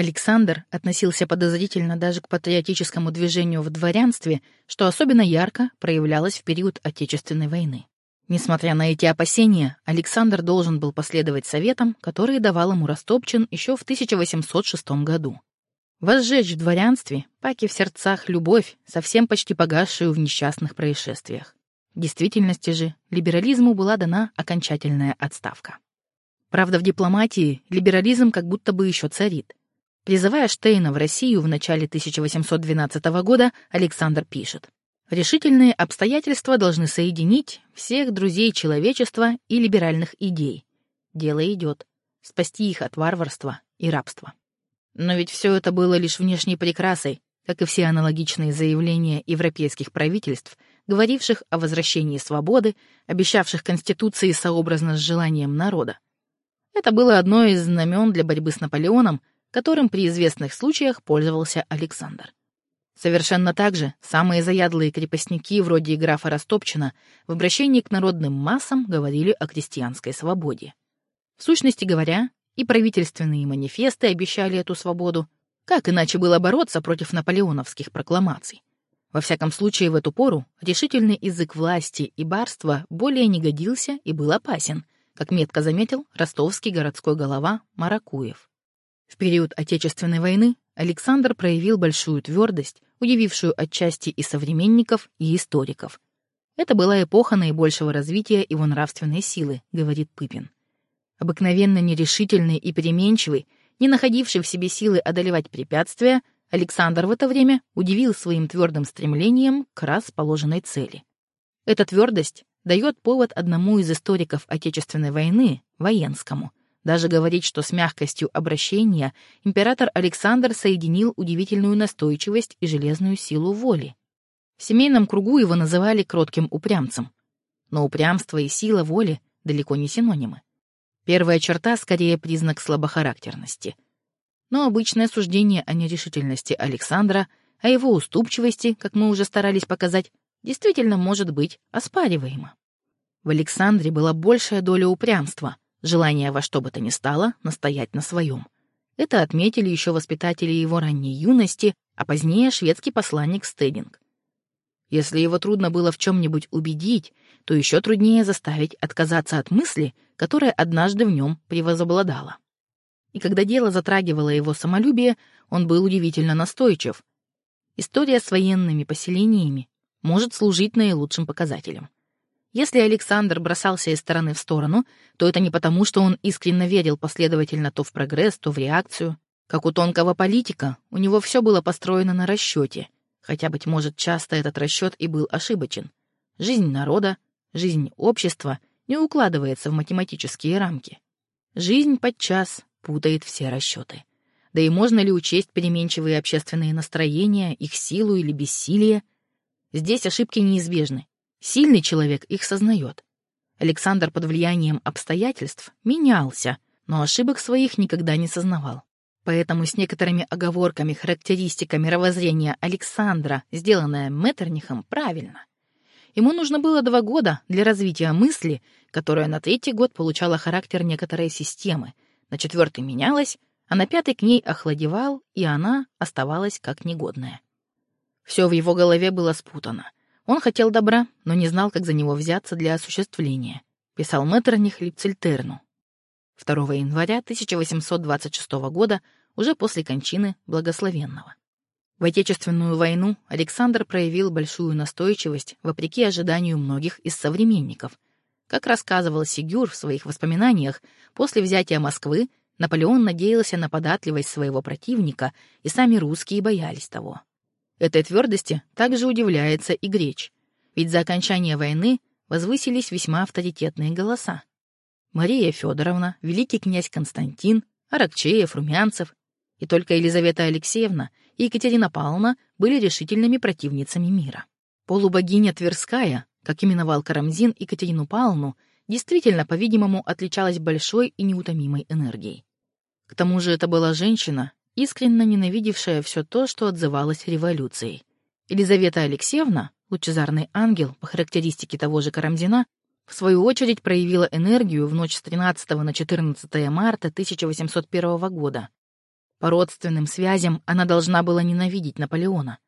Александр относился подозрительно даже к патриотическому движению в дворянстве, что особенно ярко проявлялось в период Отечественной войны. Несмотря на эти опасения, Александр должен был последовать советам, которые давал ему Растопчин еще в 1806 году. Возжечь в дворянстве, паки в сердцах любовь, совсем почти погасшую в несчастных происшествиях. В действительности же либерализму была дана окончательная отставка. Правда, в дипломатии либерализм как будто бы еще царит. Призывая Штейна в Россию в начале 1812 года, Александр пишет. «Решительные обстоятельства должны соединить всех друзей человечества и либеральных идей. Дело идет. Спасти их от варварства и рабства». Но ведь все это было лишь внешней прекрасой, как и все аналогичные заявления европейских правительств, говоривших о возвращении свободы, обещавших Конституции сообразно с желанием народа. Это было одно из знамен для борьбы с Наполеоном, которым при известных случаях пользовался Александр. Совершенно так же самые заядлые крепостники, вроде графа Растопчина, в обращении к народным массам говорили о крестьянской свободе. В сущности говоря, и правительственные манифесты обещали эту свободу. Как иначе было бороться против наполеоновских прокламаций? Во всяком случае, в эту пору решительный язык власти и барства более не годился и был опасен, как метко заметил ростовский городской голова Маракуев. В период Отечественной войны Александр проявил большую твердость, удивившую отчасти и современников, и историков. Это была эпоха наибольшего развития его нравственной силы, говорит Пыпин. Обыкновенно нерешительный и переменчивый, не находивший в себе силы одолевать препятствия, Александр в это время удивил своим твердым стремлением к раз положенной цели. Эта твердость дает повод одному из историков Отечественной войны, Военскому, даже говорить, что с мягкостью обращения император Александр соединил удивительную настойчивость и железную силу воли. В семейном кругу его называли кротким упрямцем. Но упрямство и сила воли далеко не синонимы. Первая черта скорее признак слабохарактерности — но обычное суждение о нерешительности Александра, о его уступчивости, как мы уже старались показать, действительно может быть оспариваемо. В Александре была большая доля упрямства, желание во что бы то ни стало настоять на своем. Это отметили еще воспитатели его ранней юности, а позднее шведский посланник Стединг. Если его трудно было в чем-нибудь убедить, то еще труднее заставить отказаться от мысли, которая однажды в нем превозобладала и когда дело затрагивало его самолюбие, он был удивительно настойчив. История с военными поселениями может служить наилучшим показателем. Если Александр бросался из стороны в сторону, то это не потому, что он искренне верил последовательно то в прогресс, то в реакцию. Как у тонкого политика, у него все было построено на расчете, хотя, быть может, часто этот расчет и был ошибочен. Жизнь народа, жизнь общества не укладывается в математические рамки. Жизнь подчас путает все расчеты. Да и можно ли учесть переменчивые общественные настроения, их силу или бессилие? Здесь ошибки неизбежны. Сильный человек их сознает. Александр под влиянием обстоятельств менялся, но ошибок своих никогда не сознавал. Поэтому с некоторыми оговорками характеристика мировоззрения Александра, сделанная Меттернихом, правильно. Ему нужно было два года для развития мысли, которая на третий год получала характер некоторой системы — на четвертый менялась, а на пятый к ней охладевал, и она оставалась как негодная. Все в его голове было спутано. Он хотел добра, но не знал, как за него взяться для осуществления. Писал Меттерних Липцельтерну. 2 января 1826 года, уже после кончины Благословенного. В Отечественную войну Александр проявил большую настойчивость, вопреки ожиданию многих из современников — как рассказывал Сигюр в своих воспоминаниях, после взятия Москвы Наполеон надеялся на податливость своего противника, и сами русские боялись того. Этой твердости также удивляется и Греч, ведь за окончание войны возвысились весьма авторитетные голоса. Мария Федоровна, великий князь Константин, Аракчеев, Румянцев, и только Елизавета Алексеевна и Екатерина Павловна были решительными противницами мира. Полубогиня Тверская как именовал Карамзин и Катерину Павловну, действительно, по-видимому, отличалась большой и неутомимой энергией. К тому же это была женщина, искренне ненавидевшая все то, что отзывалось революцией. Елизавета Алексеевна, лучезарный ангел по характеристике того же Карамзина, в свою очередь проявила энергию в ночь с 13 на 14 марта 1801 года. По родственным связям она должна была ненавидеть Наполеона.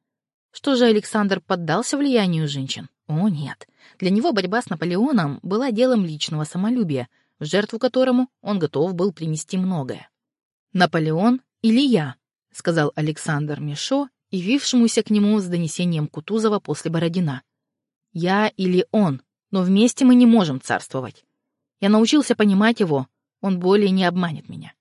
Что же Александр поддался влиянию женщин? О, нет. Для него борьба с Наполеоном была делом личного самолюбия, в жертву которому он готов был принести многое. «Наполеон или я?» — сказал Александр Мишо, явившемуся к нему с донесением Кутузова после Бородина. «Я или он, но вместе мы не можем царствовать. Я научился понимать его, он более не обманет меня».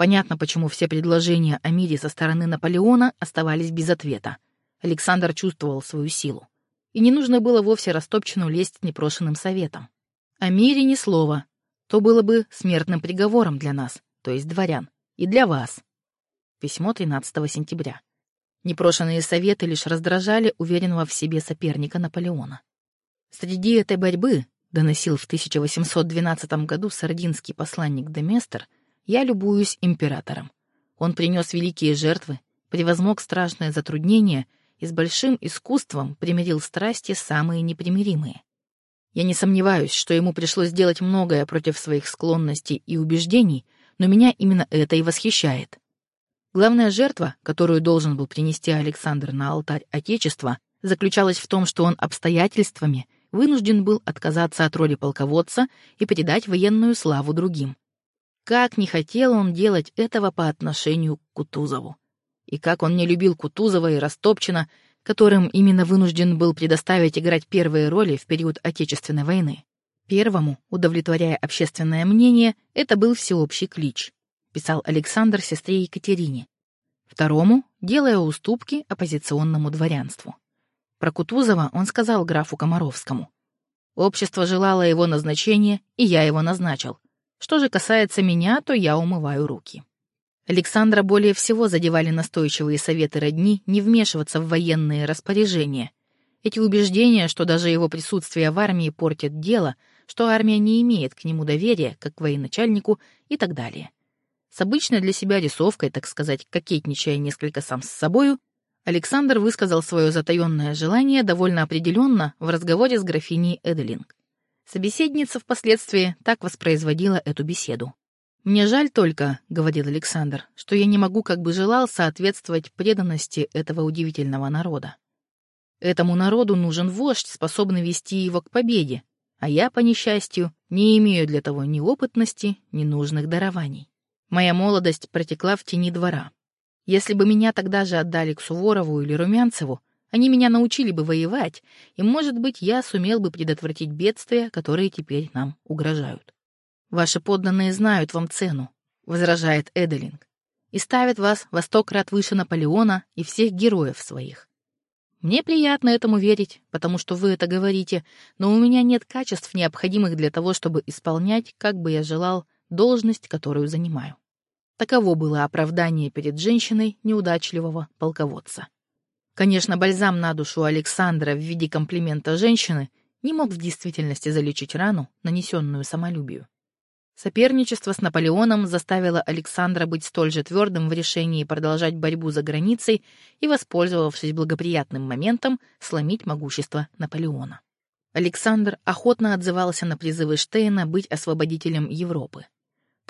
Понятно, почему все предложения о мире со стороны Наполеона оставались без ответа. Александр чувствовал свою силу. И не нужно было вовсе растопчину лезть непрошенным советом. О мире ни слова. То было бы смертным приговором для нас, то есть дворян, и для вас. Письмо 13 сентября. Непрошенные советы лишь раздражали уверенного в себе соперника Наполеона. Среди этой борьбы, доносил в 1812 году сардинский посланник Деместер, я любуюсь императором. Он принес великие жертвы, превозмог страшные затруднения и с большим искусством примирил страсти самые непримиримые. Я не сомневаюсь, что ему пришлось сделать многое против своих склонностей и убеждений, но меня именно это и восхищает. Главная жертва, которую должен был принести Александр на алтарь Отечества, заключалась в том, что он обстоятельствами вынужден был отказаться от роли полководца и передать военную славу другим. Как не хотел он делать этого по отношению к Кутузову. И как он не любил Кутузова и Растопчина, которым именно вынужден был предоставить играть первые роли в период Отечественной войны. Первому, удовлетворяя общественное мнение, это был всеобщий клич писал Александр сестре Екатерине. Второму, делая уступки оппозиционному дворянству. Про Кутузова он сказал графу Комаровскому. Общество желало его назначения, и я его назначил. Что же касается меня, то я умываю руки. Александра более всего задевали настойчивые советы родни не вмешиваться в военные распоряжения. Эти убеждения, что даже его присутствие в армии портит дело, что армия не имеет к нему доверия, как к военачальнику и так далее. С обычной для себя рисовкой, так сказать, кокетничая несколько сам с собою, Александр высказал свое затаенное желание довольно определенно в разговоре с графиней Эделинг. Собеседница впоследствии так воспроизводила эту беседу. «Мне жаль только, — говорил Александр, — что я не могу, как бы желал, соответствовать преданности этого удивительного народа. Этому народу нужен вождь, способный вести его к победе, а я, по несчастью, не имею для того ни опытности, ни нужных дарований. Моя молодость протекла в тени двора. Если бы меня тогда же отдали к Суворову или Румянцеву, они меня научили бы воевать, и, может быть, я сумел бы предотвратить бедствия, которые теперь нам угрожают. Ваши подданные знают вам цену, — возражает Эделинг, и ставят вас во сто крат выше Наполеона и всех героев своих. Мне приятно этому верить, потому что вы это говорите, но у меня нет качеств, необходимых для того, чтобы исполнять, как бы я желал, должность, которую занимаю. Таково было оправдание перед женщиной неудачливого полководца. Конечно, бальзам на душу Александра в виде комплимента женщины не мог в действительности залечить рану, нанесенную самолюбию. Соперничество с Наполеоном заставило Александра быть столь же твердым в решении продолжать борьбу за границей и, воспользовавшись благоприятным моментом, сломить могущество Наполеона. Александр охотно отзывался на призывы Штейна быть освободителем Европы.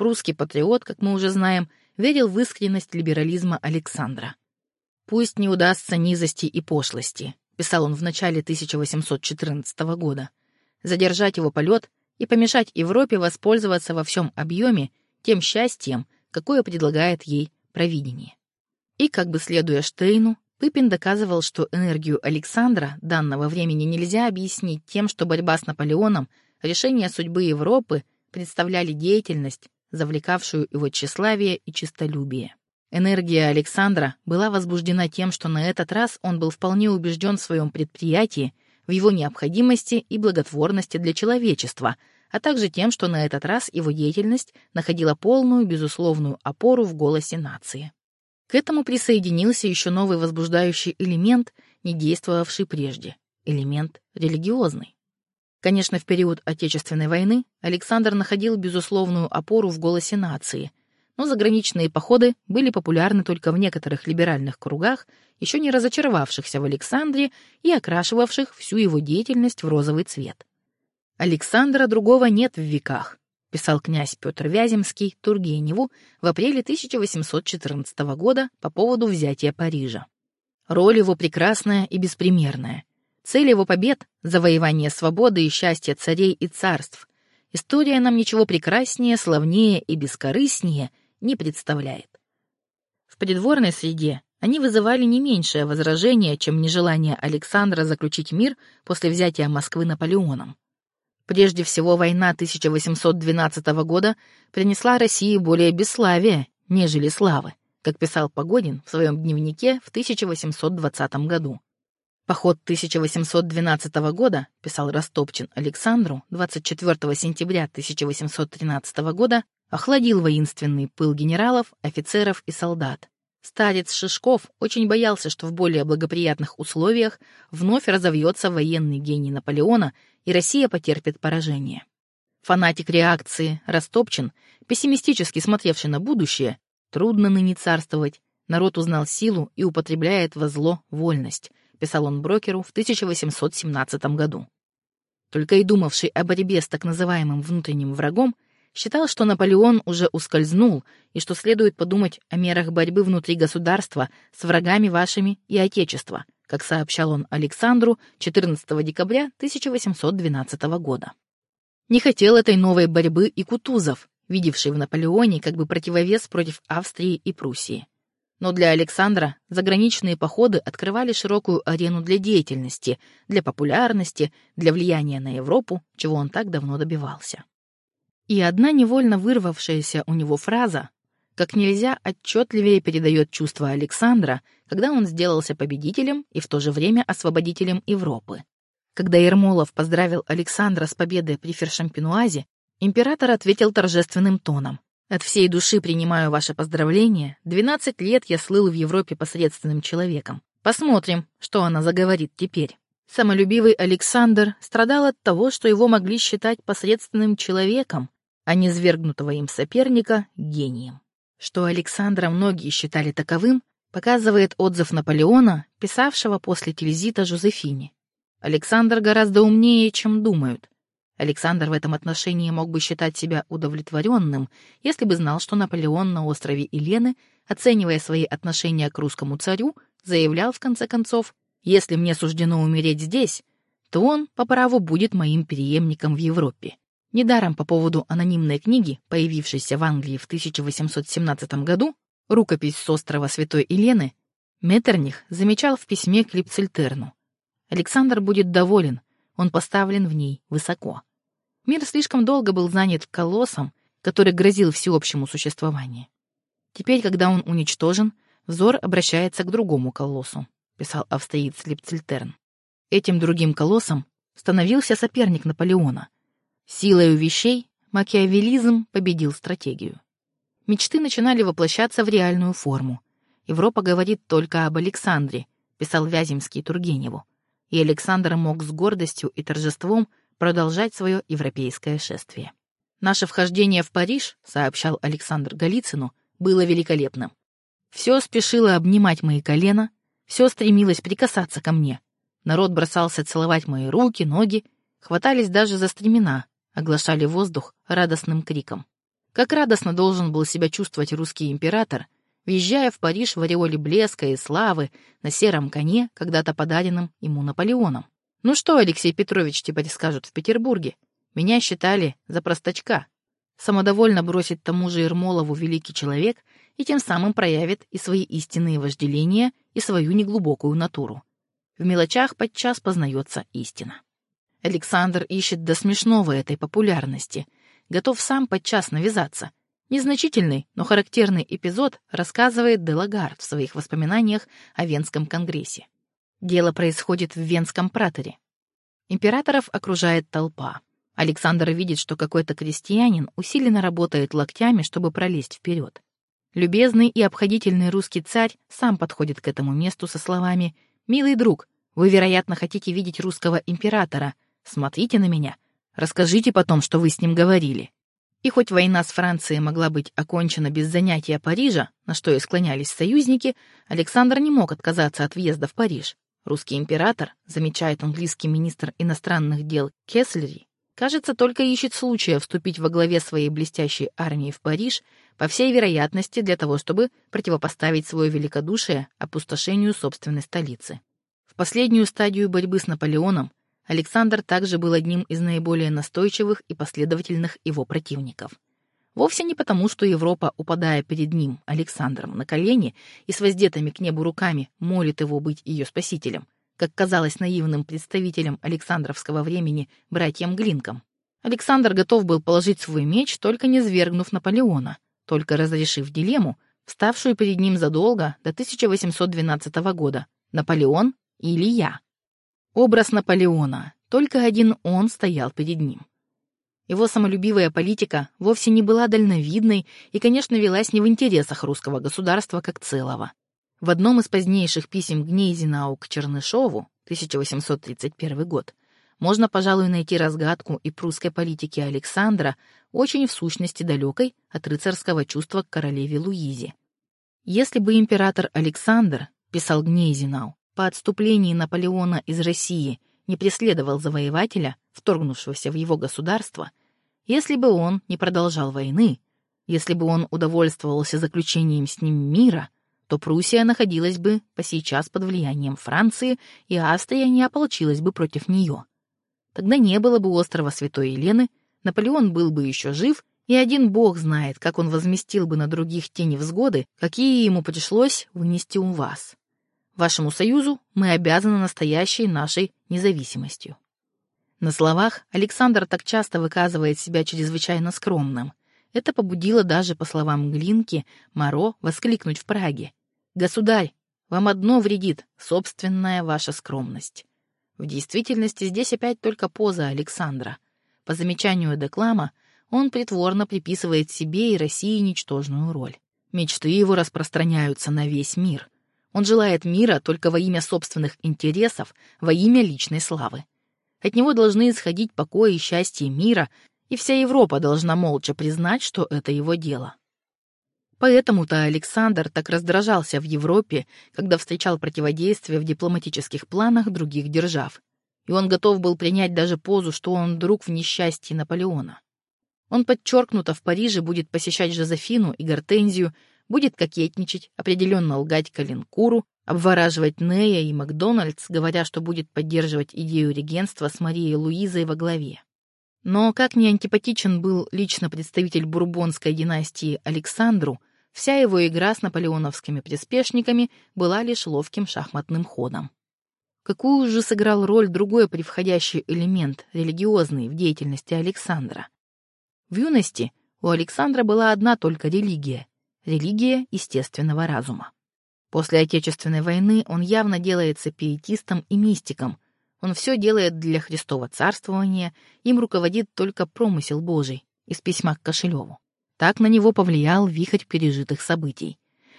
Прусский патриот, как мы уже знаем, верил в искренность либерализма Александра. «Пусть не удастся низости и пошлости», — писал он в начале 1814 года, «задержать его полет и помешать Европе воспользоваться во всем объеме тем счастьем, какое предлагает ей провидение». И, как бы следуя Штейну, Пыпин доказывал, что энергию Александра данного времени нельзя объяснить тем, что борьба с Наполеоном, решение судьбы Европы представляли деятельность, завлекавшую его тщеславие и честолюбие. Энергия Александра была возбуждена тем, что на этот раз он был вполне убежден в своем предприятии, в его необходимости и благотворности для человечества, а также тем, что на этот раз его деятельность находила полную, безусловную опору в голосе нации. К этому присоединился еще новый возбуждающий элемент, не действовавший прежде — элемент религиозный. Конечно, в период Отечественной войны Александр находил безусловную опору в голосе нации, но заграничные походы были популярны только в некоторых либеральных кругах, еще не разочаровавшихся в Александре и окрашивавших всю его деятельность в розовый цвет. Александра другого нет в веках. писал князь Петр Вяземский Тургеневу в апреле 1814 года по поводу взятия Парижа. Роль его прекрасная и беспримерная. Цель его побед — завоевание свободы и счастья царей и царств. История нам ничего прекраснее, славнее и бескорыстнее не представляет. В придворной среде они вызывали не меньшее возражение, чем нежелание Александра заключить мир после взятия Москвы Наполеоном. Прежде всего, война 1812 года принесла России более бесславия, нежели славы, как писал Погодин в своем дневнике в 1820 году. Поход 1812 года, писал Растопчин Александру 24 сентября 1813 года, охладил воинственный пыл генералов, офицеров и солдат. Старец Шишков очень боялся, что в более благоприятных условиях вновь разовьется военный гений Наполеона, и Россия потерпит поражение. Фанатик реакции Растопчин, пессимистически смотревший на будущее, трудно ныне царствовать, народ узнал силу и употребляет во зло вольность, писал он брокеру в 1817 году. Только и думавший о борьбе с так называемым внутренним врагом, считал, что Наполеон уже ускользнул и что следует подумать о мерах борьбы внутри государства с врагами вашими и Отечества, как сообщал он Александру 14 декабря 1812 года. Не хотел этой новой борьбы и Кутузов, видевший в Наполеоне как бы противовес против Австрии и Пруссии. Но для Александра заграничные походы открывали широкую арену для деятельности, для популярности, для влияния на Европу, чего он так давно добивался. И одна невольно вырвавшаяся у него фраза как нельзя отчетливее передает чувство Александра, когда он сделался победителем и в то же время освободителем Европы. Когда Ермолов поздравил Александра с победой при Фершампинуазе, император ответил торжественным тоном. «От всей души принимаю ваше поздравление. 12 лет я слыл в Европе посредственным человеком. Посмотрим, что она заговорит теперь». Самолюбивый Александр страдал от того, что его могли считать посредственным человеком, а низвергнутого им соперника — гением. Что Александра многие считали таковым, показывает отзыв Наполеона, писавшего после Тильзита Жозефине. Александр гораздо умнее, чем думают. Александр в этом отношении мог бы считать себя удовлетворенным, если бы знал, что Наполеон на острове Елены, оценивая свои отношения к русскому царю, заявлял в конце концов, «Если мне суждено умереть здесь, то он по праву будет моим преемником в Европе». Недаром по поводу анонимной книги, появившейся в Англии в 1817 году, рукопись с острова Святой Елены, Меттерних замечал в письме к Липцельтерну. Александр будет доволен, он поставлен в ней высоко. Мир слишком долго был занят колоссом, который грозил всеобщему существованию. Теперь, когда он уничтожен, взор обращается к другому колоссу, писал австриец Липцельтерн. Этим другим колоссом становился соперник Наполеона — Силою вещей макиавелизм победил стратегию. Мечты начинали воплощаться в реальную форму. Европа говорит только об Александре, писал Вяземский Тургеневу. И Александр мог с гордостью и торжеством продолжать свое европейское шествие. «Наше вхождение в Париж», — сообщал Александр Голицыну, — «было великолепным. Все спешило обнимать мои колена, все стремилось прикасаться ко мне. Народ бросался целовать мои руки, ноги, хватались даже за стремена, оглашали воздух радостным криком. Как радостно должен был себя чувствовать русский император, въезжая в Париж в ореоле блеска и славы на сером коне, когда-то подаренном ему Наполеоном. Ну что, Алексей Петрович теперь скажут в Петербурге? Меня считали за простачка. Самодовольно бросит тому же Ермолову великий человек и тем самым проявит и свои истинные вожделения, и свою неглубокую натуру. В мелочах подчас познается истина. Александр ищет до смешного этой популярности, готов сам подчас навязаться. Незначительный, но характерный эпизод рассказывает Делагард в своих воспоминаниях о Венском конгрессе. Дело происходит в Венском праторе. Императоров окружает толпа. Александр видит, что какой-то крестьянин усиленно работает локтями, чтобы пролезть вперед. Любезный и обходительный русский царь сам подходит к этому месту со словами «Милый друг, вы, вероятно, хотите видеть русского императора. Смотрите на меня. Расскажите потом, что вы с ним говорили. И хоть война с Францией могла быть окончена без занятия Парижа, на что и склонялись союзники, Александр не мог отказаться от въезда в Париж. Русский император, замечает английский министр иностранных дел Кеслери, Кажется, только ищет случая вступить во главе своей блестящей армии в Париж, по всей вероятности для того, чтобы противопоставить свое великодушие опустошению собственной столицы. В последнюю стадию борьбы с Наполеоном Александр также был одним из наиболее настойчивых и последовательных его противников. Вовсе не потому, что Европа, упадая перед ним, Александром, на колени и с воздетыми к небу руками молит его быть ее спасителем, как казалось наивным представителям Александровского времени братьям Глинкам. Александр готов был положить свой меч, только не свергнув Наполеона, только разрешив дилемму, вставшую перед ним задолго до 1812 года «Наполеон или я?». Образ Наполеона, только один он стоял перед ним. Его самолюбивая политика вовсе не была дальновидной и, конечно, велась не в интересах русского государства как целого. В одном из позднейших писем Гнейзенау к Чернышову, 1831 год, можно, пожалуй, найти разгадку и прусской политики Александра, очень в сущности далекой от рыцарского чувства к королеве Луизе. Если бы император Александр, писал Гнейзенау, по отступлении Наполеона из России не преследовал завоевателя, вторгнувшегося в его государство, если бы он не продолжал войны, если бы он удовольствовался заключением с ним мира, то Пруссия находилась бы по сейчас под влиянием Франции, и Австрия не ополчилась бы против нее. Тогда не было бы острова Святой Елены, Наполеон был бы еще жив, и один бог знает, как он возместил бы на других те невзгоды, какие ему пришлось вынести у вас. Вашему союзу мы обязаны настоящей нашей независимостью. На словах Александр так часто выказывает себя чрезвычайно скромным. Это побудило даже, по словам Глинки, Моро воскликнуть в Праге. «Государь, вам одно вредит — собственная ваша скромность». В действительности здесь опять только поза Александра. По замечанию Деклама, он притворно приписывает себе и России ничтожную роль. Мечты его распространяются на весь мир — он желает мира только во имя собственных интересов, во имя личной славы. От него должны исходить покой и счастье мира, и вся Европа должна молча признать, что это его дело. Поэтому-то Александр так раздражался в Европе, когда встречал противодействие в дипломатических планах других держав. И он готов был принять даже позу, что он друг в несчастье Наполеона. Он подчеркнуто в Париже будет посещать Жозефину и Гортензию, будет кокетничать, определенно лгать Калинкуру, обвораживать Нея и Макдональдс, говоря, что будет поддерживать идею регенства с Марией Луизой во главе. Но как ни антипатичен был лично представитель бурбонской династии Александру, вся его игра с наполеоновскими приспешниками была лишь ловким шахматным ходом. Какую же сыграл роль другой превходящий элемент, религиозный, в деятельности Александра? В юности у Александра была одна только религия религия естественного разума. После Отечественной войны он явно делается пиетистом и мистиком. Он все делает для Христова царствования, им руководит только промысел Божий из письма к Кошелеву. Так на него повлиял вихрь пережитых событий.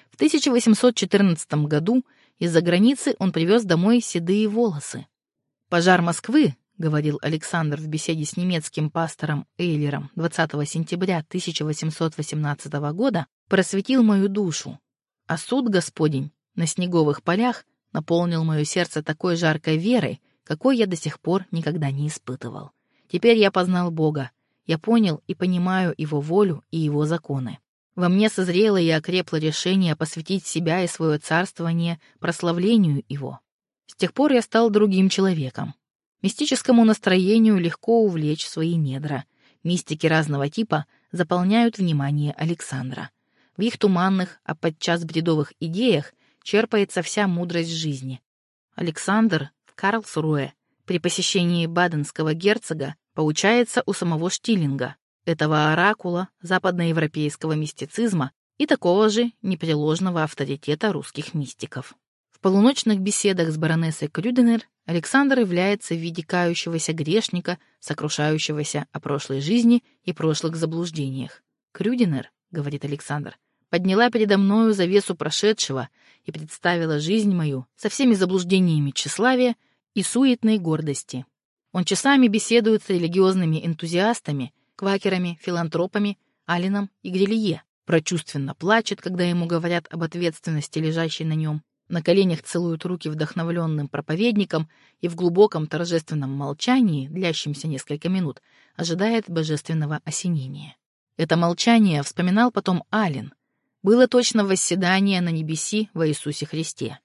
В 1814 году из-за границы он привез домой седые волосы. Пожар Москвы, говорил Александр в беседе с немецким пастором Эйлером 20 сентября 1818 года, просветил мою душу, а суд Господень на снеговых полях наполнил мое сердце такой жаркой верой, какой я до сих пор никогда не испытывал. Теперь я познал Бога, я понял и понимаю Его волю и Его законы. Во мне созрело и окрепло решение посвятить себя и свое царствование прославлению Его. С тех пор я стал другим человеком. Мистическому настроению легко увлечь свои недра. Мистики разного типа заполняют внимание Александра. В их туманных, а подчас бредовых идеях черпается вся мудрость жизни. Александр в Карлсруэ при посещении баденского герцога поучается у самого Штилинга, этого оракула западноевропейского мистицизма и такого же непреложного авторитета русских мистиков полуночных беседах с баронессой Крюденер Александр является в виде кающегося грешника, сокрушающегося о прошлой жизни и прошлых заблуждениях. «Крюдинер», — говорит Александр, — «подняла передо мною завесу прошедшего и представила жизнь мою со всеми заблуждениями тщеславия и суетной гордости. Он часами беседует с религиозными энтузиастами, квакерами, филантропами, Алином и Грилье, прочувственно плачет, когда ему говорят об ответственности, лежащей на нем, на коленях целуют руки вдохновленным проповедникам и в глубоком торжественном молчании, длящемся несколько минут, ожидает божественного осенения. Это молчание вспоминал потом Ален. Было точно восседание на небеси во Иисусе Христе.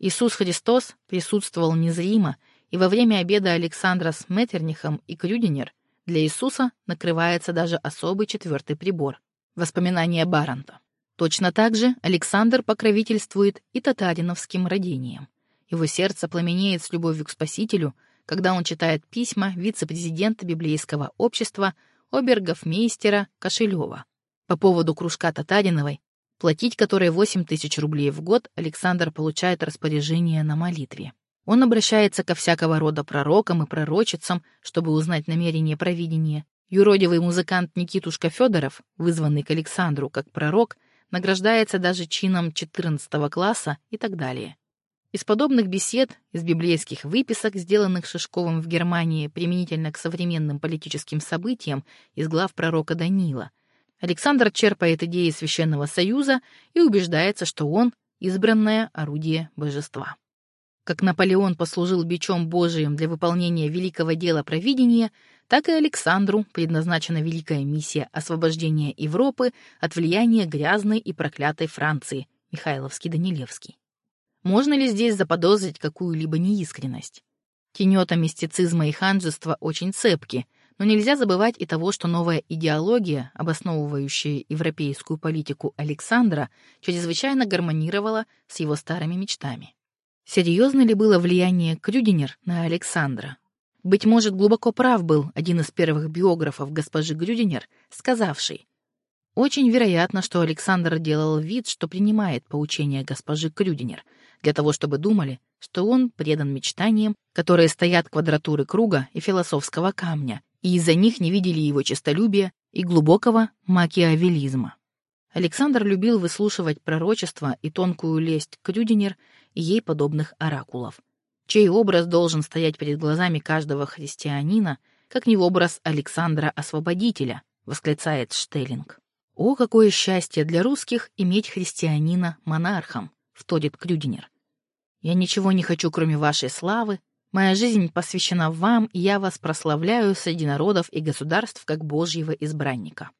Иисус Христос присутствовал незримо, и во время обеда Александра с Меттернихом и Крюдинер для Иисуса накрывается даже особый четвертый прибор — воспоминание Баранта. Точно так же Александр покровительствует и татариновским родениям. Его сердце пламенеет с любовью к Спасителю, когда он читает письма вице-президента библейского общества обергофмейстера Кошелева по поводу кружка Татариновой, платить которой 8 тысяч рублей в год Александр получает распоряжение на молитве. Он обращается ко всякого рода пророкам и пророчицам, чтобы узнать намерение провидения. Юродивый музыкант Никитушка Федоров, вызванный к Александру как пророк, награждается даже чином 14 класса и так далее. Из подобных бесед, из библейских выписок, сделанных Шишковым в Германии применительно к современным политическим событиям из глав пророка Даниила, Александр черпает идеи Священного Союза и убеждается, что он — избранное орудие божества. Как Наполеон послужил бичом Божиим для выполнения великого дела провидения, так и Александру предназначена великая миссия освобождения Европы от влияния грязной и проклятой Франции, Михайловский-Данилевский. Можно ли здесь заподозрить какую-либо неискренность? Тенета мистицизма и ханжества очень цепки, но нельзя забывать и того, что новая идеология, обосновывающая европейскую политику Александра, чрезвычайно гармонировала с его старыми мечтами. Серьезно ли было влияние Крюдинер на Александра? Быть может, глубоко прав был один из первых биографов госпожи Грюдинер, сказавший, «Очень вероятно, что Александр делал вид, что принимает поучения госпожи Крюдинер, для того, чтобы думали, что он предан мечтаниям, которые стоят квадратуры круга и философского камня, и из-за них не видели его честолюбия и глубокого макиавелизма. Александр любил выслушивать пророчества и тонкую лесть Крюдинер и ей подобных оракулов, чей образ должен стоять перед глазами каждого христианина, как не образ Александра Освободителя, восклицает Штеллинг. «О, какое счастье для русских иметь христианина монархом!» — вторит Крюдинер. «Я ничего не хочу, кроме вашей славы. Моя жизнь посвящена вам, и я вас прославляю среди народов и государств как Божьего избранника».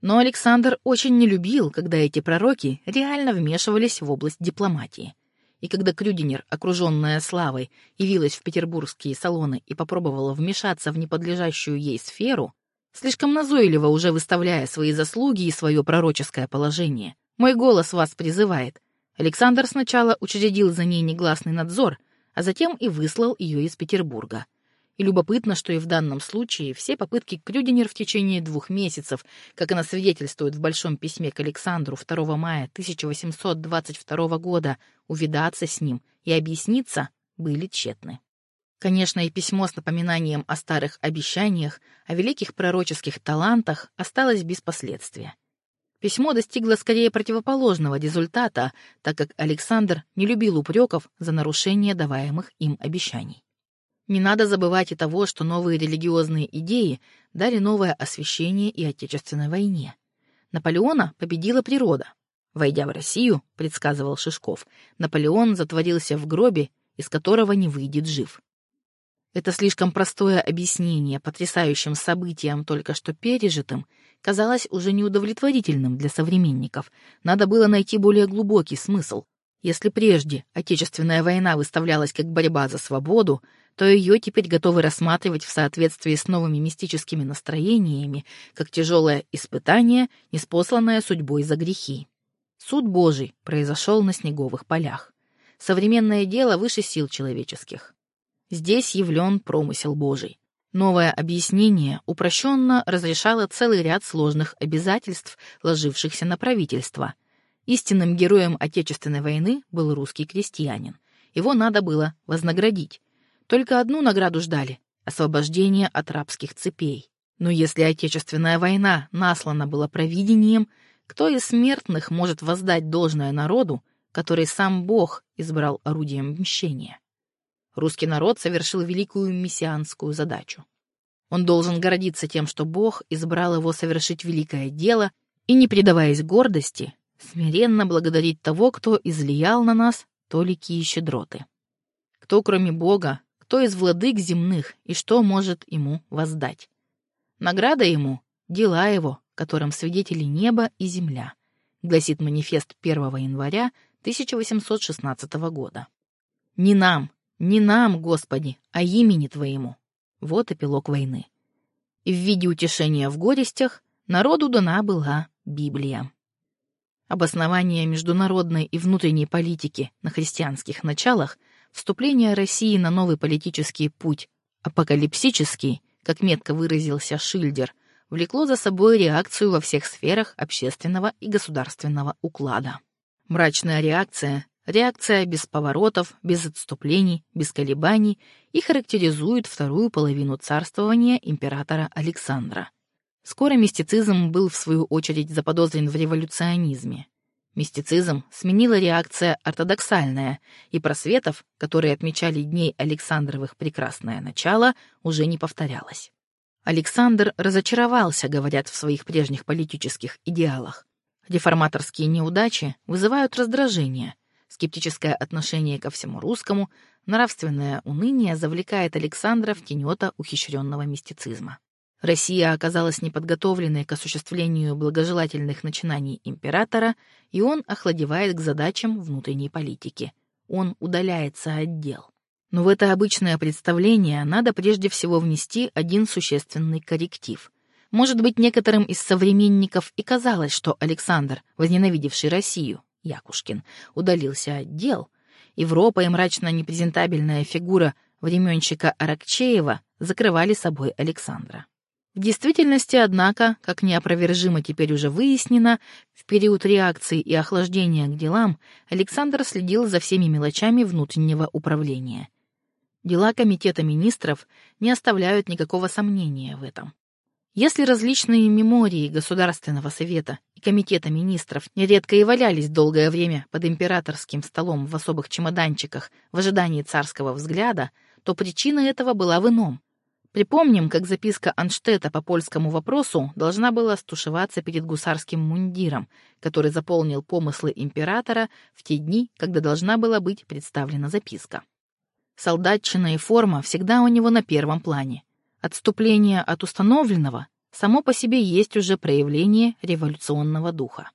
Но Александр очень не любил, когда эти пророки реально вмешивались в область дипломатии. И когда Крюдинер, окруженная славой, явилась в петербургские салоны и попробовала вмешаться в неподлежащую ей сферу, слишком назойливо уже выставляя свои заслуги и свое пророческое положение, мой голос вас призывает. Александр сначала учредил за ней негласный надзор, а затем и выслал ее из Петербурга. И любопытно, что и в данном случае все попытки Крюдинер в течение двух месяцев, как она свидетельствует в большом письме к Александру 2 мая 1822 года, увидаться с ним и объясниться, были тщетны. Конечно, и письмо с напоминанием о старых обещаниях, о великих пророческих талантах осталось без последствия. Письмо достигло скорее противоположного результата, так как Александр не любил упреков за нарушение даваемых им обещаний. Не надо забывать и того, что новые религиозные идеи дали новое освещение и Отечественной войне. Наполеона победила природа. Войдя в Россию, предсказывал Шишков, Наполеон затворился в гробе, из которого не выйдет жив. Это слишком простое объяснение потрясающим событиям, только что пережитым, казалось уже неудовлетворительным для современников. Надо было найти более глубокий смысл. Если прежде Отечественная война выставлялась как борьба за свободу, то ее теперь готовы рассматривать в соответствии с новыми мистическими настроениями, как тяжелое испытание, неспосланное судьбой за грехи. Суд Божий произошел на снеговых полях. Современное дело выше сил человеческих. Здесь явлен промысел Божий. Новое объяснение упрощенно разрешало целый ряд сложных обязательств, ложившихся на правительство. Истинным героем Отечественной войны был русский крестьянин. Его надо было вознаградить. Только одну награду ждали — освобождение от рабских цепей. Но если Отечественная война наслана была провидением, кто из смертных может воздать должное народу, который сам Бог избрал орудием мщения? Русский народ совершил великую мессианскую задачу. Он должен гордиться тем, что Бог избрал его совершить великое дело и, не предаваясь гордости, смиренно благодарить того, кто излиял на нас толики и щедроты. Кто, кроме Бога, кто из владык земных и что может ему воздать? Награда ему — дела его, которым свидетели небо и земля, гласит манифест 1 января 1816 года. Не нам, не нам, Господи, а имени Твоему. Вот эпилог войны. В виде утешения в горестях народу дана была Библия. Обоснование международной и внутренней политики на христианских началах, вступление России на новый политический путь, апокалипсический, как метко выразился Шильдер, влекло за собой реакцию во всех сферах общественного и государственного уклада. Мрачная реакция, реакция без поворотов, без отступлений, без колебаний и характеризует вторую половину царствования императора Александра. Скоро мистицизм был в свою очередь заподозрен в революционизме. Мистицизм сменила реакция ортодоксальная, и просветов, которые отмечали дней Александровых прекрасное начало, уже не повторялось. Александр разочаровался, говорят, в своих прежних политических идеалах. Реформаторские неудачи вызывают раздражение, скептическое отношение ко всему русскому, нравственное уныние завлекает Александра в тенета ухищренного мистицизма. Россия оказалась неподготовленной к осуществлению благожелательных начинаний императора, и он охладевает к задачам внутренней политики. Он удаляется от дел. Но в это обычное представление надо прежде всего внести один существенный корректив. Может быть, некоторым из современников и казалось, что Александр, возненавидевший Россию, Якушкин, удалился от дел. Европа и мрачно непрезентабельная фигура временщика Аракчеева закрывали собой Александра. В действительности, однако, как неопровержимо теперь уже выяснено, в период реакции и охлаждения к делам Александр следил за всеми мелочами внутреннего управления. Дела Комитета министров не оставляют никакого сомнения в этом. Если различные мемории Государственного совета и Комитета министров нередко и валялись долгое время под императорским столом в особых чемоданчиках в ожидании царского взгляда, то причина этого была в ином — Припомним, как записка Анштета по польскому вопросу должна была стушеваться перед гусарским мундиром, который заполнил помыслы императора в те дни, когда должна была быть представлена записка. Солдатчина и форма всегда у него на первом плане. Отступление от установленного само по себе есть уже проявление революционного духа.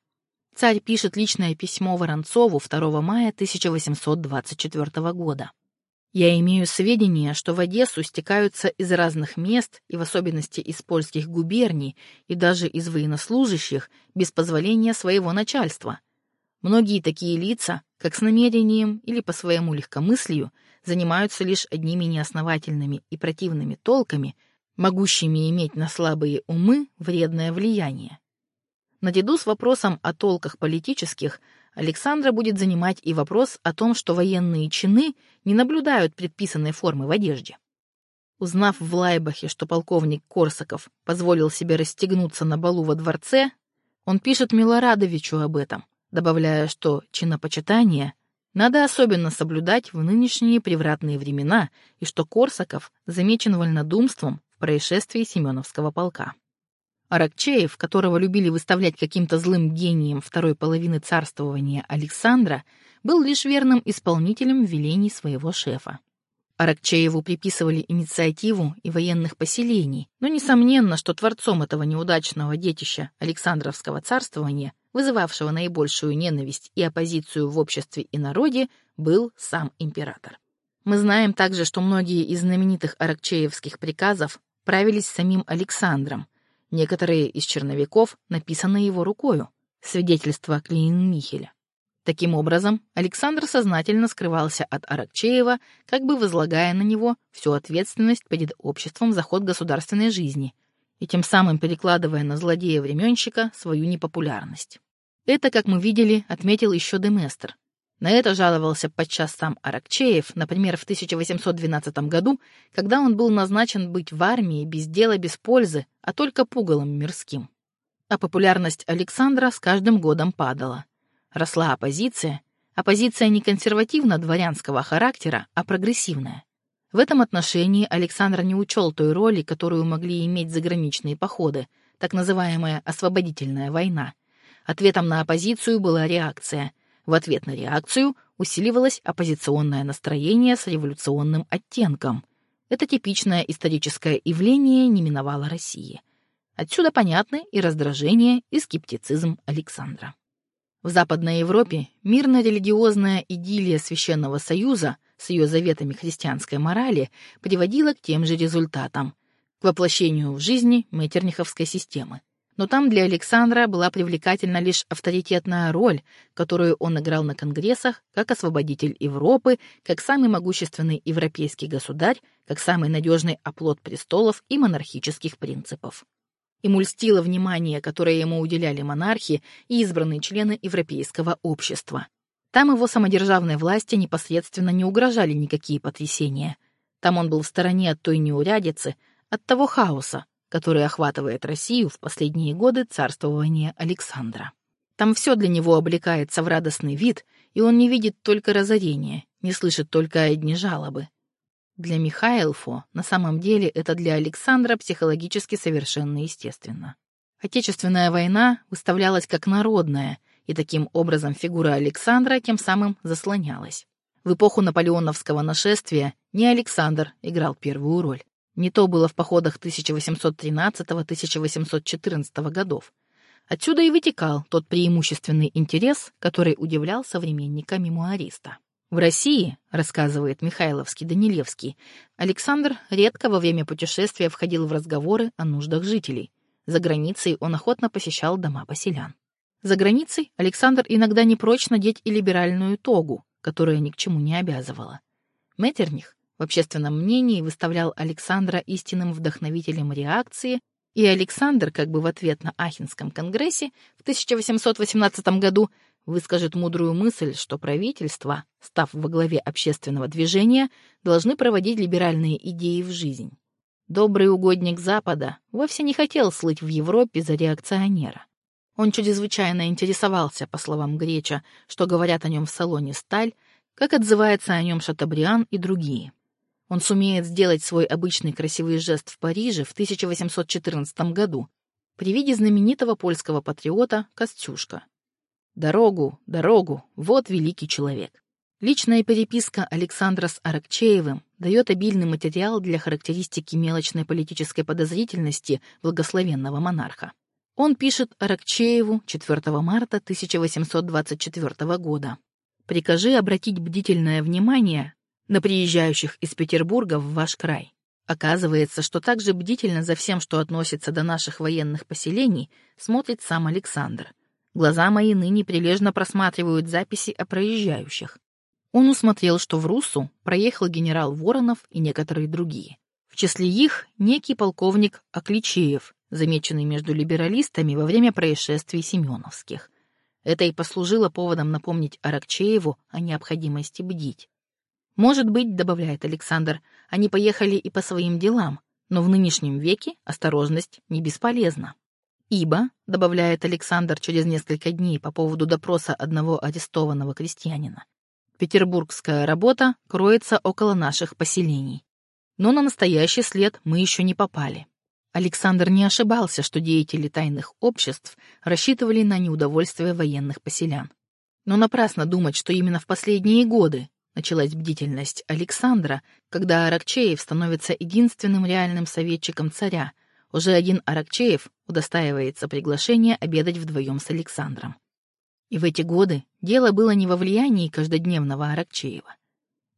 Царь пишет личное письмо Воронцову 2 мая 1824 года. Я имею сведения, что в Одессу стекаются из разных мест, и в особенности из польских губерний, и даже из военнослужащих, без позволения своего начальства. Многие такие лица, как с намерением или по своему легкомыслию, занимаются лишь одними неосновательными и противными толками, могущими иметь на слабые умы вредное влияние. Наряду с вопросом о толках политических – Александра будет занимать и вопрос о том, что военные чины не наблюдают предписанной формы в одежде. Узнав в Лайбахе, что полковник Корсаков позволил себе расстегнуться на балу во дворце, он пишет Милорадовичу об этом, добавляя, что чинопочитание надо особенно соблюдать в нынешние превратные времена и что Корсаков замечен вольнодумством в происшествии Семеновского полка. Аракчеев, которого любили выставлять каким-то злым гением второй половины царствования Александра, был лишь верным исполнителем велений своего шефа. Аракчееву приписывали инициативу и военных поселений, но несомненно, что творцом этого неудачного детища Александровского царствования, вызывавшего наибольшую ненависть и оппозицию в обществе и народе, был сам император. Мы знаем также, что многие из знаменитых аракчеевских приказов правились самим Александром, Некоторые из черновиков написаны его рукою, свидетельство Клейн-Михеля. Таким образом, Александр сознательно скрывался от Аракчеева, как бы возлагая на него всю ответственность перед обществом за ход государственной жизни и тем самым перекладывая на злодея-временщика свою непопулярность. Это, как мы видели, отметил еще Деместр, на это жаловался подчас сам Аракчеев, например, в 1812 году, когда он был назначен быть в армии без дела, без пользы, а только пугалом мирским. А популярность Александра с каждым годом падала. Росла оппозиция, оппозиция не консервативно-дворянского характера, а прогрессивная. В этом отношении Александр не учел той роли, которую могли иметь заграничные походы, так называемая освободительная война. Ответом на оппозицию была реакция — в ответ на реакцию усиливалось оппозиционное настроение с революционным оттенком. Это типичное историческое явление не миновало России. Отсюда понятны и раздражение, и скептицизм Александра. В Западной Европе мирно-религиозная идиллия Священного Союза с ее заветами христианской морали приводила к тем же результатам, к воплощению в жизни Меттерниховской системы. Но там для Александра была привлекательна лишь авторитетная роль, которую он играл на конгрессах как освободитель Европы, как самый могущественный европейский государь, как самый надежный оплот престолов и монархических принципов. Ему льстило внимание, которое ему уделяли монархи и избранные члены европейского общества. Там его самодержавной власти непосредственно не угрожали никакие потрясения. Там он был в стороне от той неурядицы, от того хаоса, который охватывает Россию в последние годы царствования Александра. Там все для него облекается в радостный вид, и он не видит только разорения, не слышит только одни жалобы. Для Михайлфо на самом деле это для Александра психологически совершенно естественно. Отечественная война выставлялась как народная, и таким образом фигура Александра тем самым заслонялась. В эпоху наполеоновского нашествия не Александр играл первую роль. Не то было в походах 1813-1814 годов. Отсюда и вытекал тот преимущественный интерес, который удивлял современника мемуариста. В России, рассказывает Михайловский-Данилевский, Александр редко во время путешествия входил в разговоры о нуждах жителей. За границей он охотно посещал дома поселян. За границей Александр иногда не прочь надеть и либеральную тогу, которая ни к чему не обязывала. Меттерних в общественном мнении выставлял Александра истинным вдохновителем реакции, и Александр, как бы в ответ на Ахенском конгрессе в 1818 году, выскажет мудрую мысль, что правительство, став во главе общественного движения, должны проводить либеральные идеи в жизнь. Добрый угодник Запада вовсе не хотел слыть в Европе за реакционера. Он чрезвычайно интересовался, по словам Греча, что говорят о нем в салоне «Сталь», как отзывается о нем Шатабриан и другие. Он сумеет сделать свой обычный красивый жест в Париже в 1814 году при виде знаменитого польского патриота Костюшка, Дорогу, дорогу, вот великий человек. Личная переписка Александра с Аракчеевым дает обильный материал для характеристики мелочной политической подозрительности благословенного монарха. Он пишет Аракчееву 4 марта 1824 года. «Прикажи обратить бдительное внимание на приезжающих из Петербурга в ваш край. Оказывается, что также бдительно за всем, что относится до наших военных поселений, смотрит сам Александр — Глаза мои ныне прилежно просматривают записи о проезжающих. Он усмотрел, что в Руссу проехал генерал Воронов и некоторые другие. В числе их некий полковник Окличеев, замеченный между либералистами во время происшествий Семеновских. Это и послужило поводом напомнить Аракчееву о необходимости бдить. Может быть, добавляет Александр, они поехали и по своим делам, но в нынешнем веке осторожность не бесполезна. Ибо, добавляет Александр через несколько дней по поводу допроса одного арестованного крестьянина, петербургская работа кроется около наших поселений. Но на настоящий след мы еще не попали. Александр не ошибался, что деятели тайных обществ рассчитывали на неудовольствие военных поселян. Но напрасно думать, что именно в последние годы началась бдительность Александра, когда Аракчеев становится единственным реальным советчиком царя — уже один Аракчеев удостаивается приглашения обедать вдвоем с Александром. И в эти годы дело было не во влиянии каждодневного Аракчеева.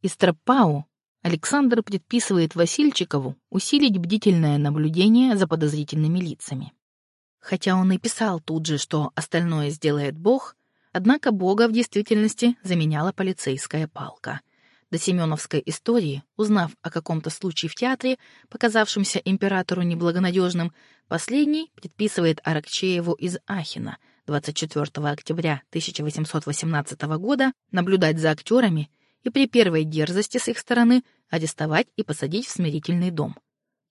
Из Тропау Александр предписывает Васильчикову усилить бдительное наблюдение за подозрительными лицами. Хотя он и писал тут же, что остальное сделает Бог, однако Бога в действительности заменяла полицейская палка — до Семеновской истории, узнав о каком-то случае в театре, показавшемся императору неблагонадежным, последний предписывает Аракчееву из Ахина 24 октября 1818 года наблюдать за актерами и при первой дерзости с их стороны арестовать и посадить в смирительный дом.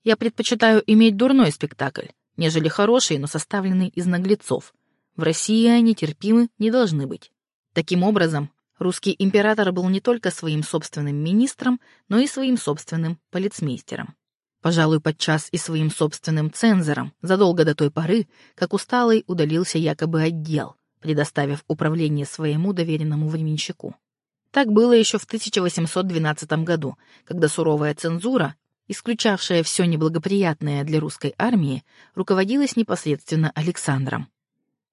Я предпочитаю иметь дурной спектакль, нежели хороший, но составленный из наглецов. В России они терпимы не должны быть. Таким образом, Русский император был не только своим собственным министром, но и своим собственным полицмейстером. Пожалуй, подчас и своим собственным цензором, задолго до той поры, как усталый удалился якобы отдел, предоставив управление своему доверенному временщику. Так было еще в 1812 году, когда суровая цензура, исключавшая все неблагоприятное для русской армии, руководилась непосредственно Александром.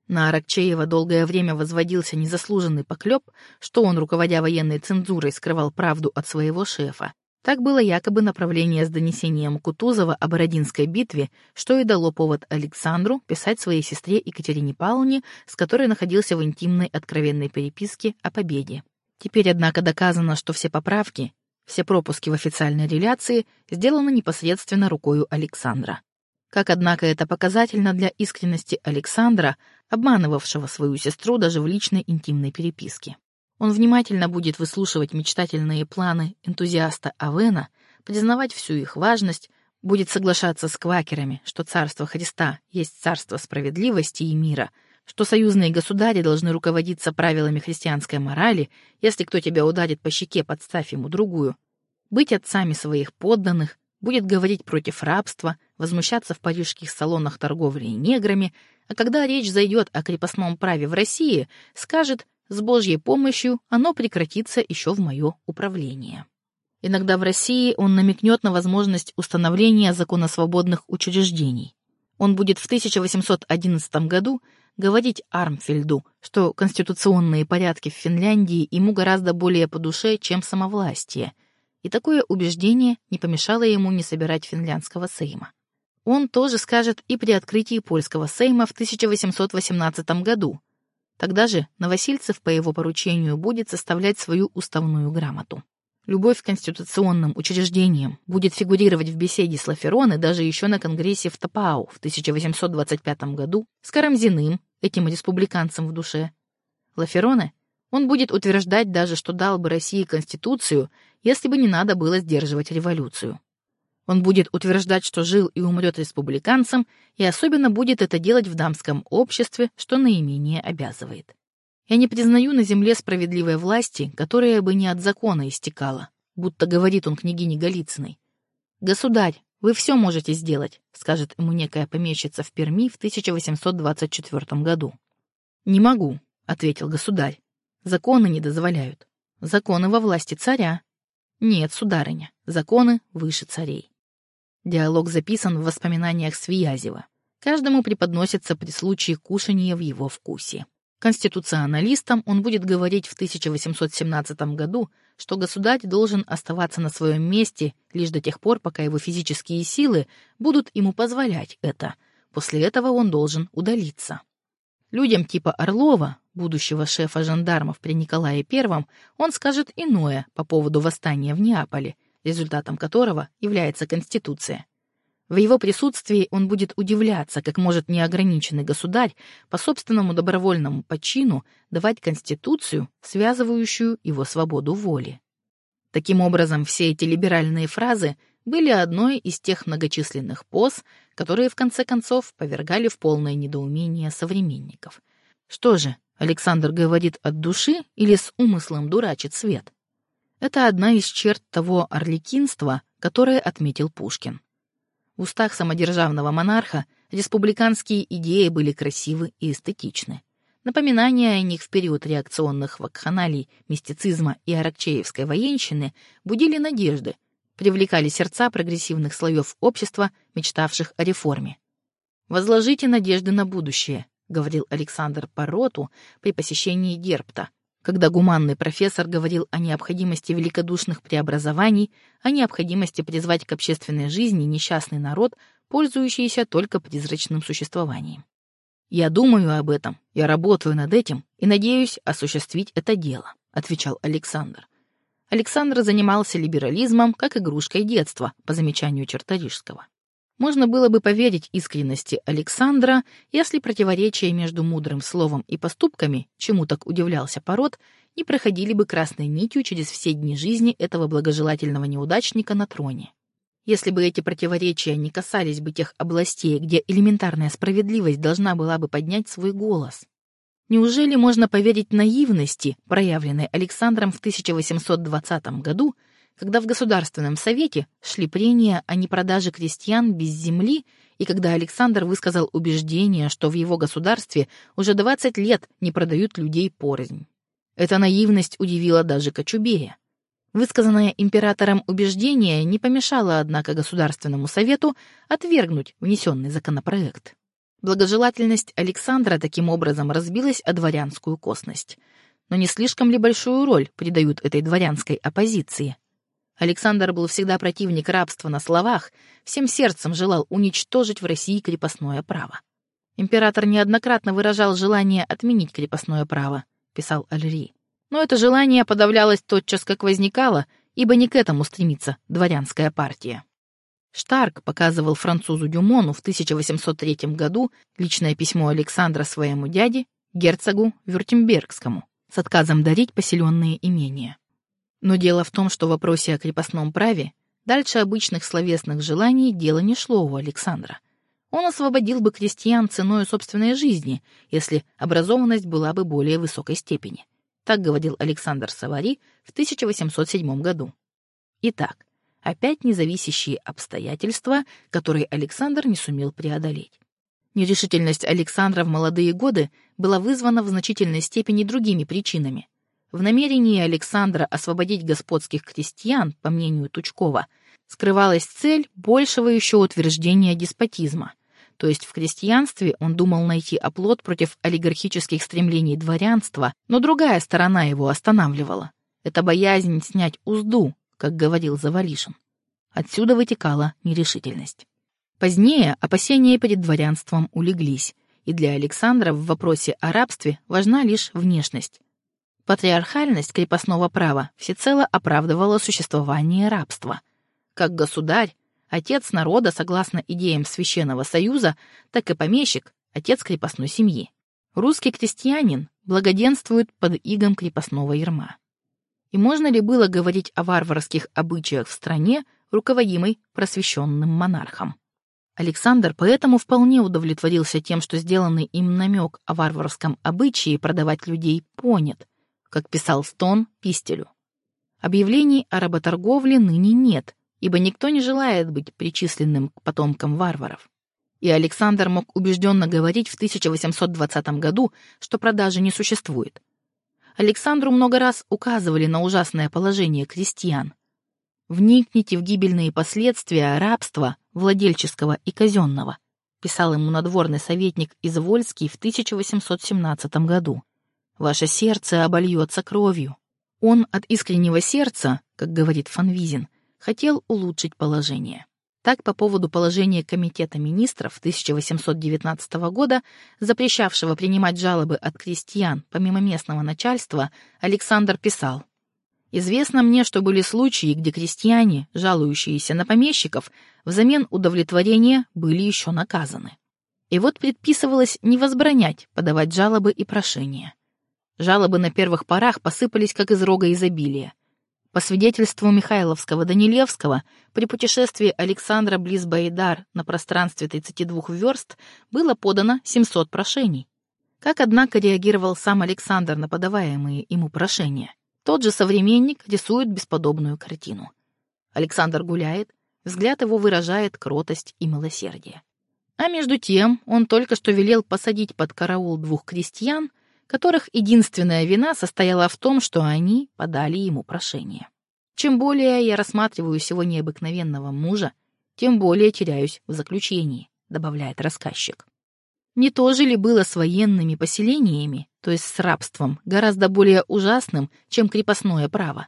На Аракчеева долгое время возводился незаслуженный поклеп, что он, руководя военной цензурой, скрывал правду от своего шефа. Так было якобы направление с донесением Кутузова о Бородинской битве, что и дало повод Александру писать своей сестре Екатерине Павловне, с которой находился в интимной откровенной переписке о победе. Теперь, однако, доказано, что все поправки, все пропуски в официальной реляции сделаны непосредственно рукою Александра. Как, однако, это показательно для искренности Александра, обманывавшего свою сестру даже в личной интимной переписке. Он внимательно будет выслушивать мечтательные планы энтузиаста Авена, признавать всю их важность, будет соглашаться с квакерами, что царство Христа есть царство справедливости и мира, что союзные государи должны руководиться правилами христианской морали, если кто тебя ударит по щеке, подставь ему другую, быть отцами своих подданных, будет говорить против рабства, возмущаться в парижских салонах торговлей неграми, а когда речь зайдет о крепостном праве в России, скажет «с Божьей помощью оно прекратится еще в мое управление». Иногда в России он намекнет на возможность установления законосвободных учреждений. Он будет в 1811 году говорить Армфельду, что конституционные порядки в Финляндии ему гораздо более по душе, чем самовластие – и такое убеждение не помешало ему не собирать финляндского сейма. Он тоже скажет и при открытии польского сейма в 1818 году. Тогда же Новосильцев по его поручению будет составлять свою уставную грамоту. Любовь к конституционным учреждениям будет фигурировать в беседе с Лафероне даже еще на Конгрессе в Тапау в 1825 году с Карамзиным, этим республиканцем в душе. Лафероне он будет утверждать даже, что дал бы России Конституцию, если бы не надо было сдерживать революцию. Он будет утверждать, что жил и умрет республиканцем, и особенно будет это делать в дамском обществе, что наименее обязывает. Я не признаю на земле справедливой власти, которая бы не от закона истекала, будто говорит он княгине Голицыной. «Государь, вы все можете сделать», — скажет ему некая помещица в Перми в 1824 году. «Не могу», — ответил государь. Законы не дозволяют. Законы во власти царя. Нет, сударыня, законы выше царей. Диалог записан в воспоминаниях Свиязева. Каждому преподносится при случае кушания в его вкусе. Конституционалистам он будет говорить в 1817 году, что государь должен оставаться на своем месте лишь до тех пор, пока его физические силы будут ему позволять это. После этого он должен удалиться. Людям типа Орлова, будущего шефа жандармов при Николае I, он скажет иное по поводу восстания в Неаполе, результатом которого является Конституция. В его присутствии он будет удивляться, как может неограниченный государь по собственному добровольному почину давать Конституцию, связывающую его свободу воли. Таким образом, все эти либеральные фразы были одной из тех многочисленных поз, которые в конце концов повергали в полное недоумение современников. Что же, Александр говорит от души или с умыслом дурачит свет? Это одна из черт того орликинства, которое отметил Пушкин. В устах самодержавного монарха республиканские идеи были красивы и эстетичны. Напоминания о них в период реакционных вакханалий, мистицизма и аракчеевской военщины будили надежды, привлекали сердца прогрессивных слоев общества, мечтавших о реформе. «Возложите надежды на будущее», — говорил Александр Пароту при посещении Дерпта, когда гуманный профессор говорил о необходимости великодушных преобразований, о необходимости призвать к общественной жизни несчастный народ, пользующийся только призрачным существованием. «Я думаю об этом, я работаю над этим и надеюсь осуществить это дело», — отвечал Александр. Александр занимался либерализмом как игрушкой детства, по замечанию Черторижского. Можно было бы поверить искренности Александра, если противоречия между мудрым словом и поступками, чему так удивлялся пород, не проходили бы красной нитью через все дни жизни этого благожелательного неудачника на троне. Если бы эти противоречия не касались бы тех областей, где элементарная справедливость должна была бы поднять свой голос. Неужели можно поверить наивности, проявленной Александром в 1820 году, когда в Государственном Совете шли прения о непродаже крестьян без земли и когда Александр высказал убеждение, что в его государстве уже 20 лет не продают людей порознь? Эта наивность удивила даже Кочубея. Высказанное императором убеждение не помешало, однако, Государственному совету отвергнуть внесенный законопроект. Благожелательность Александра таким образом разбилась о дворянскую косность. Но не слишком ли большую роль придают этой дворянской оппозиции? Александр был всегда противник рабства на словах, всем сердцем желал уничтожить в России крепостное право. Император неоднократно выражал желание отменить крепостное право, писал Альри. Но это желание подавлялось тотчас, как возникало, ибо не к этому стремится дворянская партия. Штарк показывал французу Дюмону в 1803 году личное письмо Александра своему дяде, герцогу Вюртембергскому, с отказом дарить поселенные имения. Но дело в том, что в вопросе о крепостном праве дальше обычных словесных желаний дело не шло у Александра. Он освободил бы крестьян ценой собственной жизни, если образованность была бы более высокой степени. Так говорил Александр Савари в 1807 году. Итак, опять независящие обстоятельства, которые Александр не сумел преодолеть. Нерешительность Александра в молодые годы была вызвана в значительной степени другими причинами. В намерении Александра освободить господских крестьян, по мнению Тучкова, скрывалась цель большего еще утверждения деспотизма – то есть в крестьянстве он думал найти оплот против олигархических стремлений дворянства, но другая сторона его останавливала. Это боязнь снять узду, как говорил Завалишин. Отсюда вытекала нерешительность. Позднее опасения перед дворянством улеглись, и для Александра в вопросе о рабстве важна лишь внешность. Патриархальность крепостного права всецело оправдывала существование рабства. Как государь, отец народа согласно идеям Священного Союза, так и помещик, отец крепостной семьи. Русский крестьянин благоденствует под игом крепостного ерма. И можно ли было говорить о варварских обычаях в стране, руководимой просвещенным монархом? Александр поэтому вполне удовлетворился тем, что сделанный им намек о варварском обычае продавать людей понят, как писал Стон Пистелю. Объявлений о работорговле ныне нет, ибо никто не желает быть причисленным к потомкам варваров. И Александр мог убежденно говорить в 1820 году, что продажи не существует. Александру много раз указывали на ужасное положение крестьян. «Вникните в гибельные последствия рабства, владельческого и казенного», писал ему надворный советник Извольский в 1817 году. «Ваше сердце обольется кровью». Он от искреннего сердца, как говорит Фанвизин, хотел улучшить положение. Так, по поводу положения Комитета министров 1819 года, запрещавшего принимать жалобы от крестьян помимо местного начальства, Александр писал «Известно мне, что были случаи, где крестьяне, жалующиеся на помещиков, взамен удовлетворения были еще наказаны. И вот предписывалось не возбранять подавать жалобы и прошения. Жалобы на первых порах посыпались как из рога изобилия. По свидетельству Михайловского Данилевского, при путешествии Александра близ Байдар на пространстве 32 верст было подано 700 прошений. Как, однако, реагировал сам Александр на подаваемые ему прошения? Тот же современник рисует бесподобную картину. Александр гуляет, взгляд его выражает кротость и милосердие. А между тем он только что велел посадить под караул двух крестьян — которых единственная вина состояла в том, что они подали ему прошение. Чем более я рассматриваю сего необыкновенного мужа, тем более теряюсь в заключении, добавляет рассказчик. Не то же ли было с военными поселениями, то есть с рабством, гораздо более ужасным, чем крепостное право?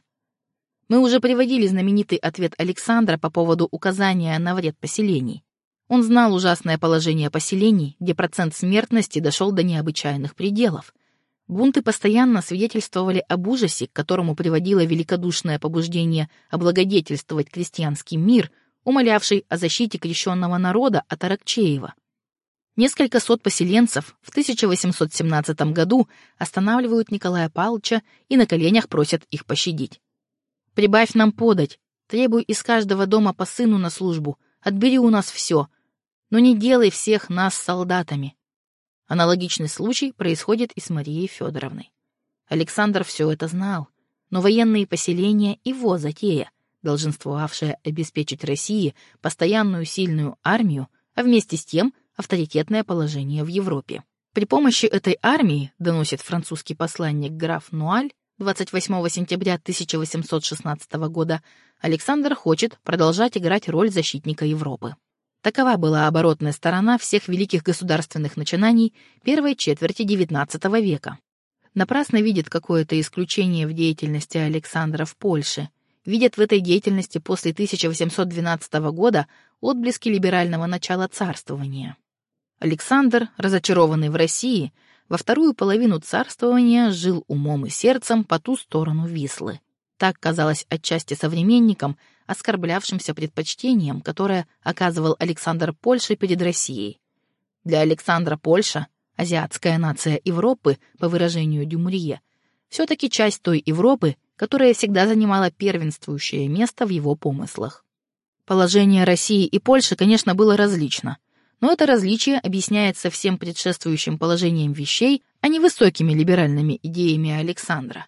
Мы уже приводили знаменитый ответ Александра по поводу указания на вред поселений. Он знал ужасное положение поселений, где процент смертности дошел до необычайных пределов — Бунты постоянно свидетельствовали об ужасе, к которому приводило великодушное побуждение облагодетельствовать крестьянский мир, умолявший о защите крещенного народа от Аракчеева. Несколько сот поселенцев в 1817 году останавливают Николая Павловича и на коленях просят их пощадить. «Прибавь нам подать, требуй из каждого дома по сыну на службу, отбери у нас все, но не делай всех нас солдатами. Аналогичный случай происходит и с Марией Федоровной. Александр все это знал, но военные поселения его затея, долженствовавшая обеспечить России постоянную сильную армию, а вместе с тем авторитетное положение в Европе. При помощи этой армии, доносит французский посланник граф Нуаль, 28 сентября 1816 года, Александр хочет продолжать играть роль защитника Европы. Такова была оборотная сторона всех великих государственных начинаний первой четверти XIX века. Напрасно видит какое-то исключение в деятельности Александра в Польше, видят в этой деятельности после 1812 года отблески либерального начала царствования. Александр, разочарованный в России, во вторую половину царствования жил умом и сердцем по ту сторону Вислы. Так казалось отчасти современникам, оскорблявшимся предпочтением, которое оказывал Александр Польше перед Россией. Для Александра Польша, азиатская нация Европы, по выражению Дюмурье, все-таки часть той Европы, которая всегда занимала первенствующее место в его помыслах. Положение России и Польши, конечно, было различно, но это различие объясняется всем предшествующим положением вещей, а не высокими либеральными идеями Александра.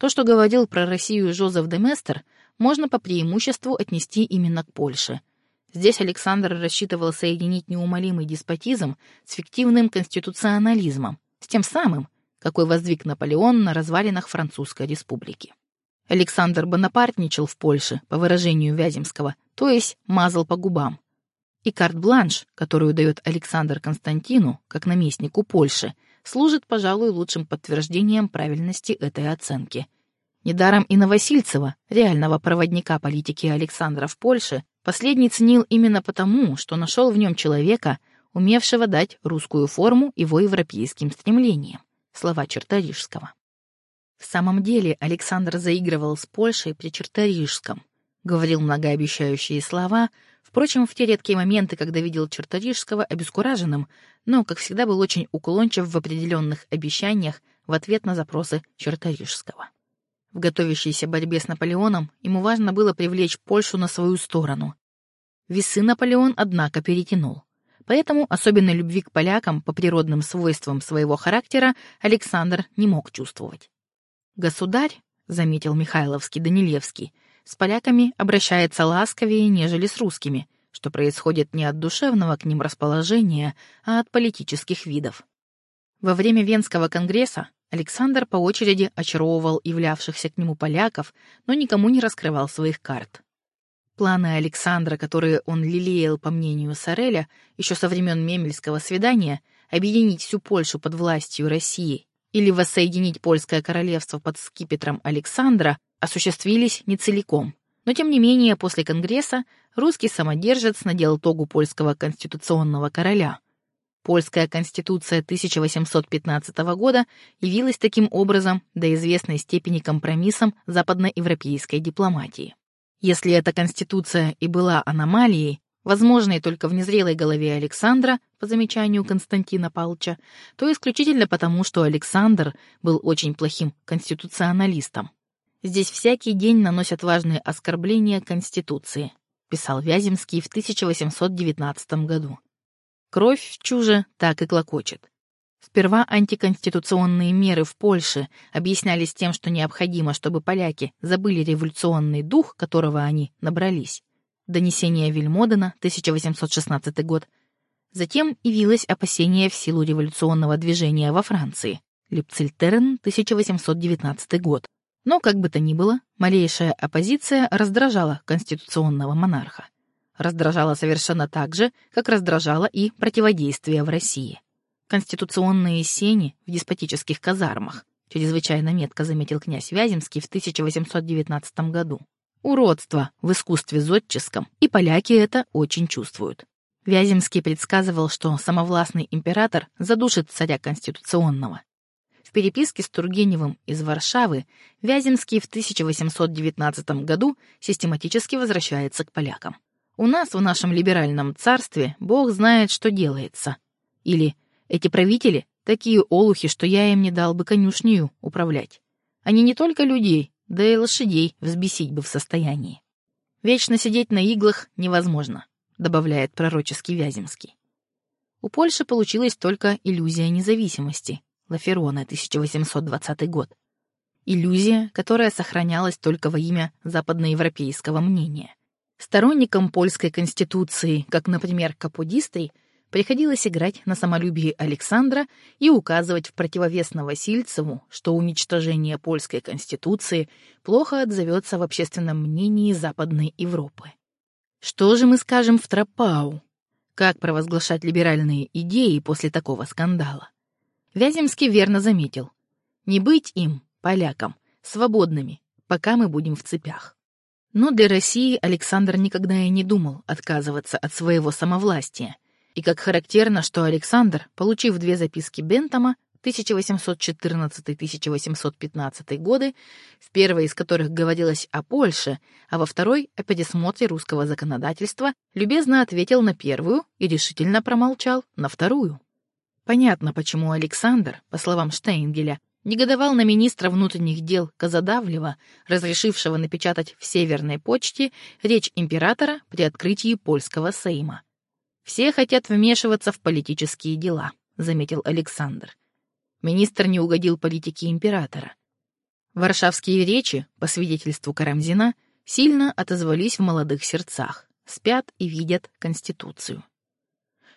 То, что говорил про Россию Жозеф де Местер, можно по преимуществу отнести именно к Польше. Здесь Александр рассчитывал соединить неумолимый деспотизм с фиктивным конституционализмом, с тем самым, какой воздвиг Наполеон на развалинах Французской республики. Александр Бонапартничал в Польше, по выражению Вяземского, то есть мазал по губам, и карт-бланш, которую дает Александр Константину, как наместнику Польши, служит, пожалуй, лучшим подтверждением правильности этой оценки. Недаром и Новосильцева, реального проводника политики Александра в Польше, последний ценил именно потому, что нашел в нем человека, умевшего дать русскую форму его европейским стремлениям. Слова Черторижского. В самом деле Александр заигрывал с Польшей при Черторижском, говорил многообещающие слова, Впрочем, в те редкие моменты, когда видел Черторижского обескураженным, но, как всегда, был очень уклончив в определенных обещаниях в ответ на запросы Черторижского. В готовящейся борьбе с Наполеоном ему важно было привлечь Польшу на свою сторону. Весы Наполеон, однако, перетянул. Поэтому особенной любви к полякам по природным свойствам своего характера Александр не мог чувствовать. «Государь», — заметил Михайловский-Данилевский, — с поляками обращается ласковее, нежели с русскими, что происходит не от душевного к ним расположения, а от политических видов. Во время Венского конгресса Александр по очереди очаровывал являвшихся к нему поляков, но никому не раскрывал своих карт. Планы Александра, которые он лелеял, по мнению Сареля, еще со времен Мемельского свидания, объединить всю Польшу под властью России или воссоединить польское королевство под скипетром Александра, осуществились не целиком. Но тем не менее, после Конгресса русский самодержец надел тогу польского конституционного короля. Польская конституция 1815 года явилась таким образом до известной степени компромиссом западноевропейской дипломатии. Если эта конституция и была аномалией, возможной только в незрелой голове Александра, по замечанию Константина Павловича, то исключительно потому, что Александр был очень плохим конституционалистом. Здесь всякий день наносят важные оскорбления Конституции, писал Вяземский в 1819 году. Кровь в чуже так и клокочет. Сперва антиконституционные меры в Польше объяснялись тем, что необходимо, чтобы поляки забыли революционный дух, которого они набрались. Донесение Вильмодена, 1816 год. Затем явилось опасение в силу революционного движения во Франции. Липцельтерн, 1819 год. Но, как бы то ни было, малейшая оппозиция раздражала конституционного монарха. Раздражала совершенно так же, как раздражала и противодействие в России. Конституционные сени в деспотических казармах, чрезвычайно метко заметил князь Вяземский в 1819 году. Уродство в искусстве зодческом, и поляки это очень чувствуют. Вяземский предсказывал, что самовластный император задушит царя конституционного. В переписке с Тургеневым из Варшавы Вяземский в 1819 году систематически возвращается к полякам. «У нас в нашем либеральном царстве Бог знает, что делается». Или «Эти правители — такие олухи, что я им не дал бы конюшнею управлять. Они не только людей, да и лошадей взбесить бы в состоянии». «Вечно сидеть на иглах невозможно», — добавляет пророческий Вяземский. У Польши получилась только иллюзия независимости — Лаферона, 1820 год. Иллюзия, которая сохранялась только во имя западноевропейского мнения. Сторонникам польской конституции, как, например, капудистой, приходилось играть на самолюбии Александра и указывать в противовес Новосильцеву, что уничтожение польской конституции плохо отзовется в общественном мнении Западной Европы. Что же мы скажем в Тропау? Как провозглашать либеральные идеи после такого скандала? Вяземский верно заметил. Не быть им, полякам, свободными, пока мы будем в цепях. Но для России Александр никогда и не думал отказываться от своего самовластия. И как характерно, что Александр, получив две записки Бентома, 1814-1815 годы, в первой из которых говорилось о Польше, а во второй — о пересмотре русского законодательства, любезно ответил на первую и решительно промолчал на вторую. Понятно, почему Александр, по словам Штейнгеля, негодовал на министра внутренних дел Казадавлева, разрешившего напечатать в Северной почте речь императора при открытии польского сейма. «Все хотят вмешиваться в политические дела», — заметил Александр. Министр не угодил политике императора. Варшавские речи, по свидетельству Карамзина, сильно отозвались в молодых сердцах, спят и видят Конституцию.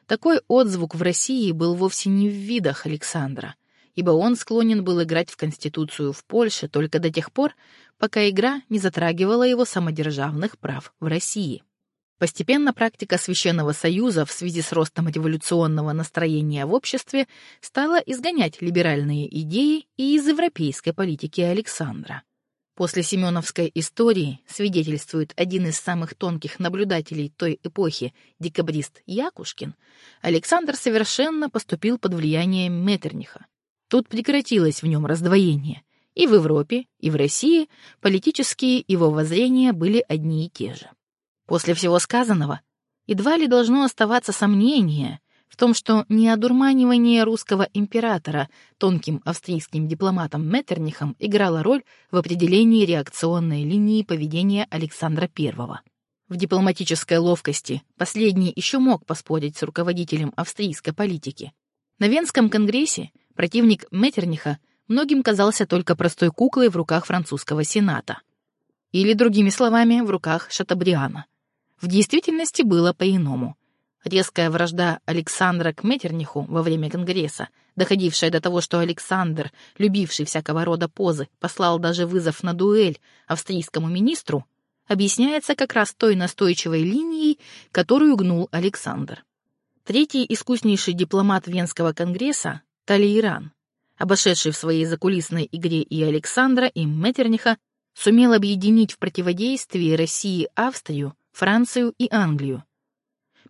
Такой отзвук в России был вовсе не в видах Александра — ибо он склонен был играть в Конституцию в Польше только до тех пор, пока игра не затрагивала его самодержавных прав в России. Постепенно практика Священного Союза в связи с ростом революционного настроения в обществе стала изгонять либеральные идеи и из европейской политики Александра. После Семеновской истории свидетельствует один из самых тонких наблюдателей той эпохи, декабрист Якушкин, Александр совершенно поступил под влиянием Меттерниха. Тут прекратилось в нем раздвоение. И в Европе, и в России политические его воззрения были одни и те же. После всего сказанного едва ли должно оставаться сомнение в том, что неодурманивание русского императора тонким австрийским дипломатом Меттернихом играло роль в определении реакционной линии поведения Александра I. В дипломатической ловкости последний еще мог поспорить с руководителем австрийской политики. На Венском конгрессе Противник Меттерниха многим казался только простой куклой в руках французского сената. Или, другими словами, в руках Шатабриана. В действительности было по-иному. Резкая вражда Александра к Меттерниху во время Конгресса, доходившая до того, что Александр, любивший всякого рода позы, послал даже вызов на дуэль австрийскому министру, объясняется как раз той настойчивой линией, которую гнул Александр. Третий искуснейший дипломат Венского конгресса, Талейран, обошедший в своей закулисной игре и Александра, и Меттерниха, сумел объединить в противодействии России Австрию, Францию и Англию.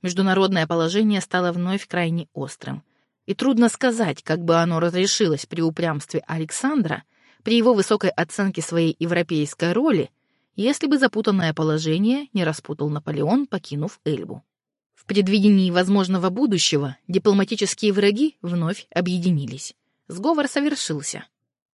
Международное положение стало вновь крайне острым. И трудно сказать, как бы оно разрешилось при упрямстве Александра, при его высокой оценке своей европейской роли, если бы запутанное положение не распутал Наполеон, покинув Эльбу. В предвидении возможного будущего дипломатические враги вновь объединились. Сговор совершился.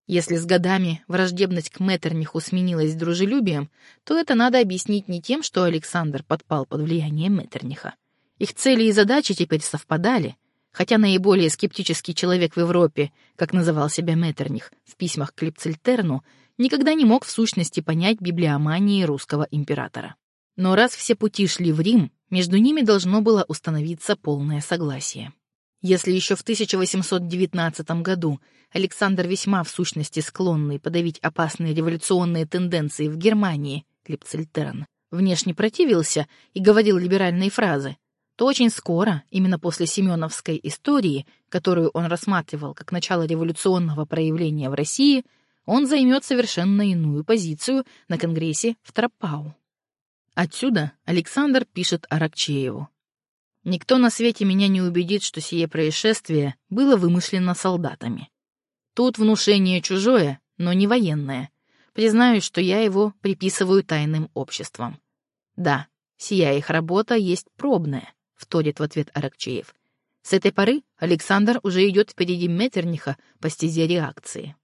Если с годами враждебность к Меттерниху сменилась дружелюбием, то это надо объяснить не тем, что Александр подпал под влияние Меттерниха. Их цели и задачи теперь совпадали, хотя наиболее скептический человек в Европе, как называл себя Меттерних в письмах к Липцельтерну, никогда не мог в сущности понять библиомании русского императора. Но раз все пути шли в Рим, между ними должно было установиться полное согласие. Если еще в 1819 году Александр весьма в сущности склонный подавить опасные революционные тенденции в Германии, Клипцельтерн, внешне противился и говорил либеральные фразы, то очень скоро, именно после Семеновской истории, которую он рассматривал как начало революционного проявления в России, он займет совершенно иную позицию на Конгрессе в Тропау. Отсюда Александр пишет Аракчееву. «Никто на свете меня не убедит, что сие происшествие было вымышлено солдатами. Тут внушение чужое, но не военное. Признаюсь, что я его приписываю тайным обществам. Да, сия их работа есть пробная», — вторит в ответ Аракчеев. С этой поры Александр уже идет впереди Меттерниха по стезе реакции.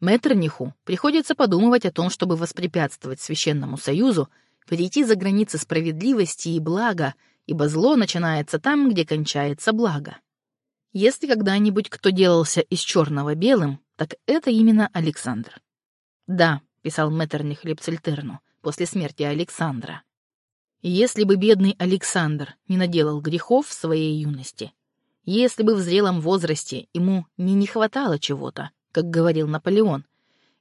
Меттерниху приходится подумывать о том, чтобы воспрепятствовать Священному Союзу перейти за границы справедливости и блага, ибо зло начинается там, где кончается благо. Если когда-нибудь кто делался из черного белым, так это именно Александр. «Да», — писал Меттерних Лепцельтерну после смерти Александра. «Если бы бедный Александр не наделал грехов в своей юности, Если бы в зрелом возрасте ему не не хватало чего-то, как говорил Наполеон,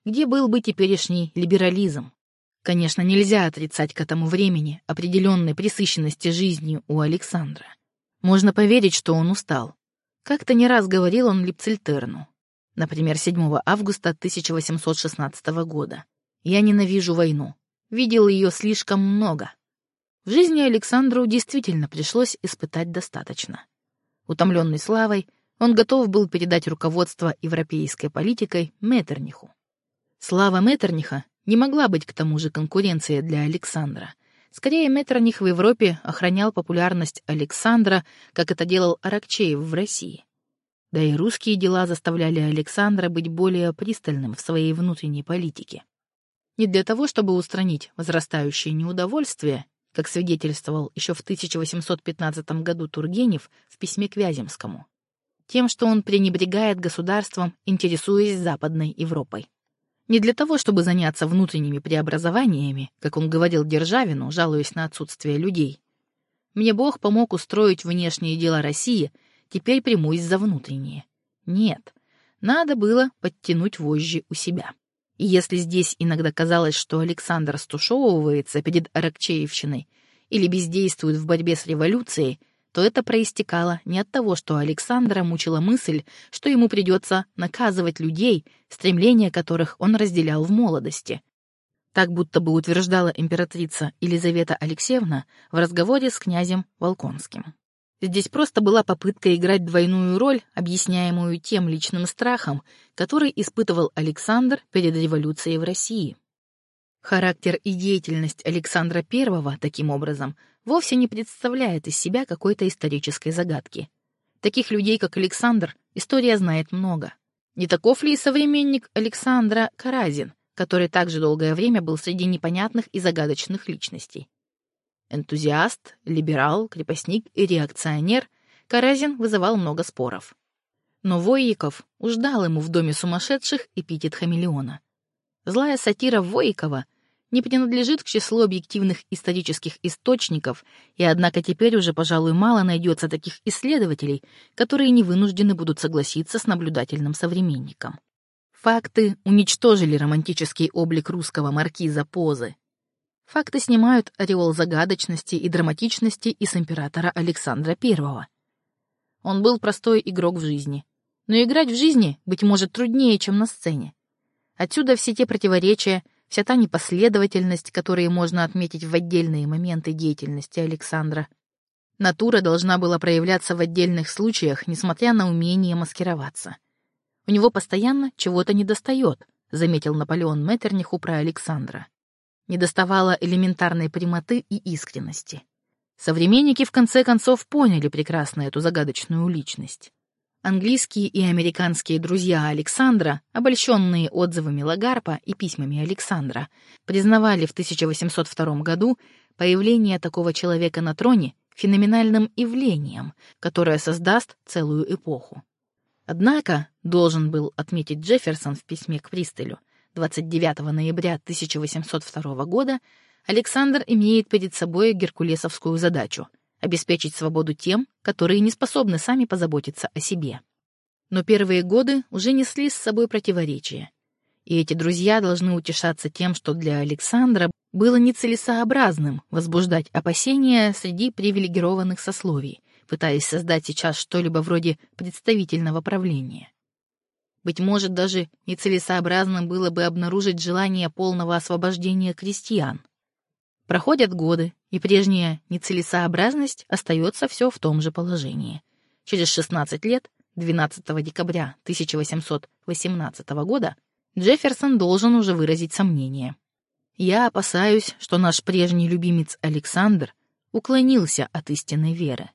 где был бы теперешний либерализм? Конечно, нельзя отрицать к этому времени определенной пресыщенности жизнью у Александра. Можно поверить, что он устал. Как-то не раз говорил он Липцельтерну. Например, 7 августа 1816 года. «Я ненавижу войну. Видел ее слишком много». В жизни Александру действительно пришлось испытать достаточно. Утомленный славой, он готов был передать руководство европейской политикой Меттерниху. Слава Меттерниха не могла быть к тому же конкуренцией для Александра. Скорее, Меттерних в Европе охранял популярность Александра, как это делал Аракчеев в России. Да и русские дела заставляли Александра быть более пристальным в своей внутренней политике. Не для того, чтобы устранить возрастающее неудовольствие, как свидетельствовал еще в 1815 году Тургенев в письме к Вяземскому, тем, что он пренебрегает государством, интересуясь Западной Европой. Не для того, чтобы заняться внутренними преобразованиями, как он говорил Державину, жалуясь на отсутствие людей. Мне Бог помог устроить внешние дела России, теперь примусь за внутренние. Нет, надо было подтянуть вожжи у себя. И если здесь иногда казалось, что Александр стушевывается перед Аракчеевщиной или бездействует в борьбе с революцией, то это проистекало не от того, что Александра мучила мысль, что ему придется наказывать людей, стремления которых он разделял в молодости. Так будто бы утверждала императрица Елизавета Алексеевна в разговоре с князем Волконским. Здесь просто была попытка играть двойную роль, объясняемую тем личным страхом, который испытывал Александр перед революцией в России. Характер и деятельность Александра I, таким образом, вовсе не представляет из себя какой-то исторической загадки. Таких людей, как Александр, история знает много. Не таков ли и современник Александра Каразин, который также долгое время был среди непонятных и загадочных личностей? Энтузиаст, либерал, крепостник и реакционер, Каразин вызывал много споров. Но Воиков уж дал ему в доме сумасшедших эпитет хамелеона. Злая сатира Воикова не принадлежит к числу объективных исторических источников, и однако теперь уже, пожалуй, мало найдется таких исследователей, которые не вынуждены будут согласиться с наблюдательным современником. Факты уничтожили романтический облик русского маркиза Позы, Факты снимают ореол загадочности и драматичности из императора Александра I. Он был простой игрок в жизни. Но играть в жизни, быть может, труднее, чем на сцене. Отсюда все те противоречия, вся та непоследовательность, которые можно отметить в отдельные моменты деятельности Александра. Натура должна была проявляться в отдельных случаях, несмотря на умение маскироваться. У него постоянно чего-то недостает, заметил Наполеон Меттерниху про Александра недоставало элементарной прямоты и искренности. Современники в конце концов поняли прекрасно эту загадочную личность. Английские и американские друзья Александра, обольщенные отзывами Лагарпа и письмами Александра, признавали в 1802 году появление такого человека на троне феноменальным явлением, которое создаст целую эпоху. Однако, должен был отметить Джефферсон в письме к Пристелю, 29 ноября 1802 года Александр имеет перед собой геркулесовскую задачу — обеспечить свободу тем, которые не способны сами позаботиться о себе. Но первые годы уже несли с собой противоречия. И эти друзья должны утешаться тем, что для Александра было нецелесообразным возбуждать опасения среди привилегированных сословий, пытаясь создать сейчас что-либо вроде представительного правления. Быть может, даже нецелесообразно было бы обнаружить желание полного освобождения крестьян. Проходят годы, и прежняя нецелесообразность остается все в том же положении. Через 16 лет, 12 декабря 1818 года, Джефферсон должен уже выразить сомнение. «Я опасаюсь, что наш прежний любимец Александр уклонился от истинной веры.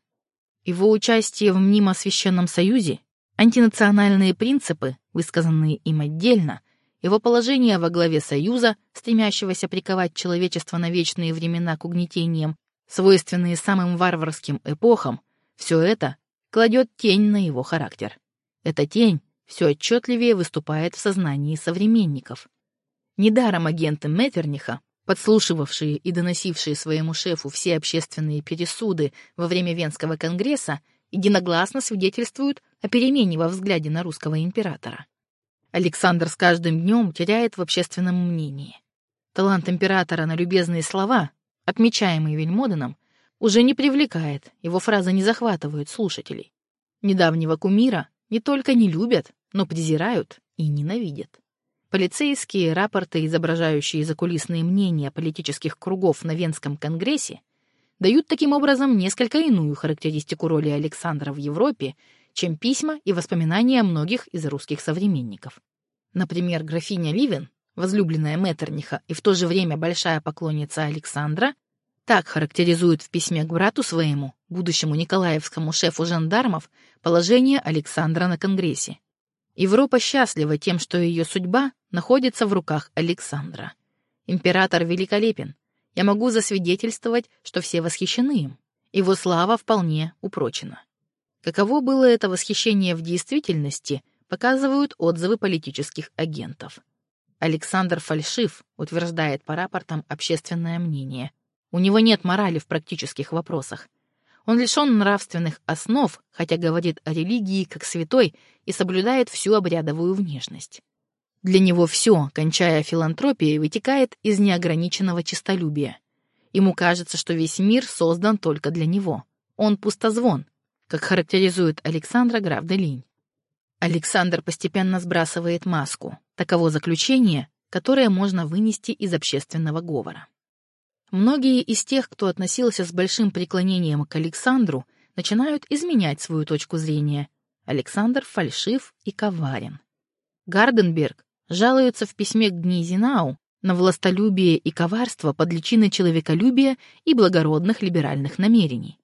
Его участие в мнимо священном союзе Антинациональные принципы, высказанные им отдельно, его положение во главе Союза, стремящегося приковать человечество на вечные времена к угнетениям, свойственные самым варварским эпохам, все это кладет тень на его характер. Эта тень все отчетливее выступает в сознании современников. Недаром агенты Меттерниха, подслушивавшие и доносившие своему шефу все общественные пересуды во время Венского конгресса, единогласно свидетельствуют о перемене во взгляде на русского императора. Александр с каждым днем теряет в общественном мнении. Талант императора на любезные слова, отмечаемый Вельмоденом, уже не привлекает, его фразы не захватывают слушателей. Недавнего кумира не только не любят, но презирают и ненавидят. Полицейские рапорты, изображающие закулисные мнения политических кругов на Венском конгрессе, дают таким образом несколько иную характеристику роли Александра в Европе, чем письма и воспоминания многих из русских современников. Например, графиня Ливен, возлюбленная Меттерниха и в то же время большая поклонница Александра, так характеризует в письме к брату своему, будущему николаевскому шефу жандармов, положение Александра на Конгрессе. Европа счастлива тем, что ее судьба находится в руках Александра. Император великолепен. Я могу засвидетельствовать, что все восхищены им. Его слава вполне упрочена. Каково было это восхищение в действительности, показывают отзывы политических агентов. Александр фальшив, утверждает по рапортам общественное мнение. У него нет морали в практических вопросах. Он лишен нравственных основ, хотя говорит о религии как святой и соблюдает всю обрядовую внешность. Для него все, кончая филантропией, вытекает из неограниченного честолюбия. Ему кажется, что весь мир создан только для него. Он пустозвон, как характеризует Александра граф де Александр постепенно сбрасывает маску. Таково заключение, которое можно вынести из общественного говора. Многие из тех, кто относился с большим преклонением к Александру, начинают изменять свою точку зрения. Александр фальшив и коварен. Гарденберг жалуется в письме к Гнизинау на властолюбие и коварство под личиной человеколюбия и благородных либеральных намерений.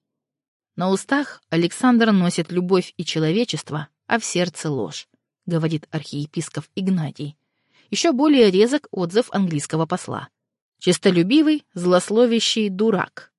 На устах Александр носит любовь и человечество, а в сердце ложь, говорит архиепископ Игнатий. Еще более резок отзыв английского посла. Честолюбивый, злословящий дурак.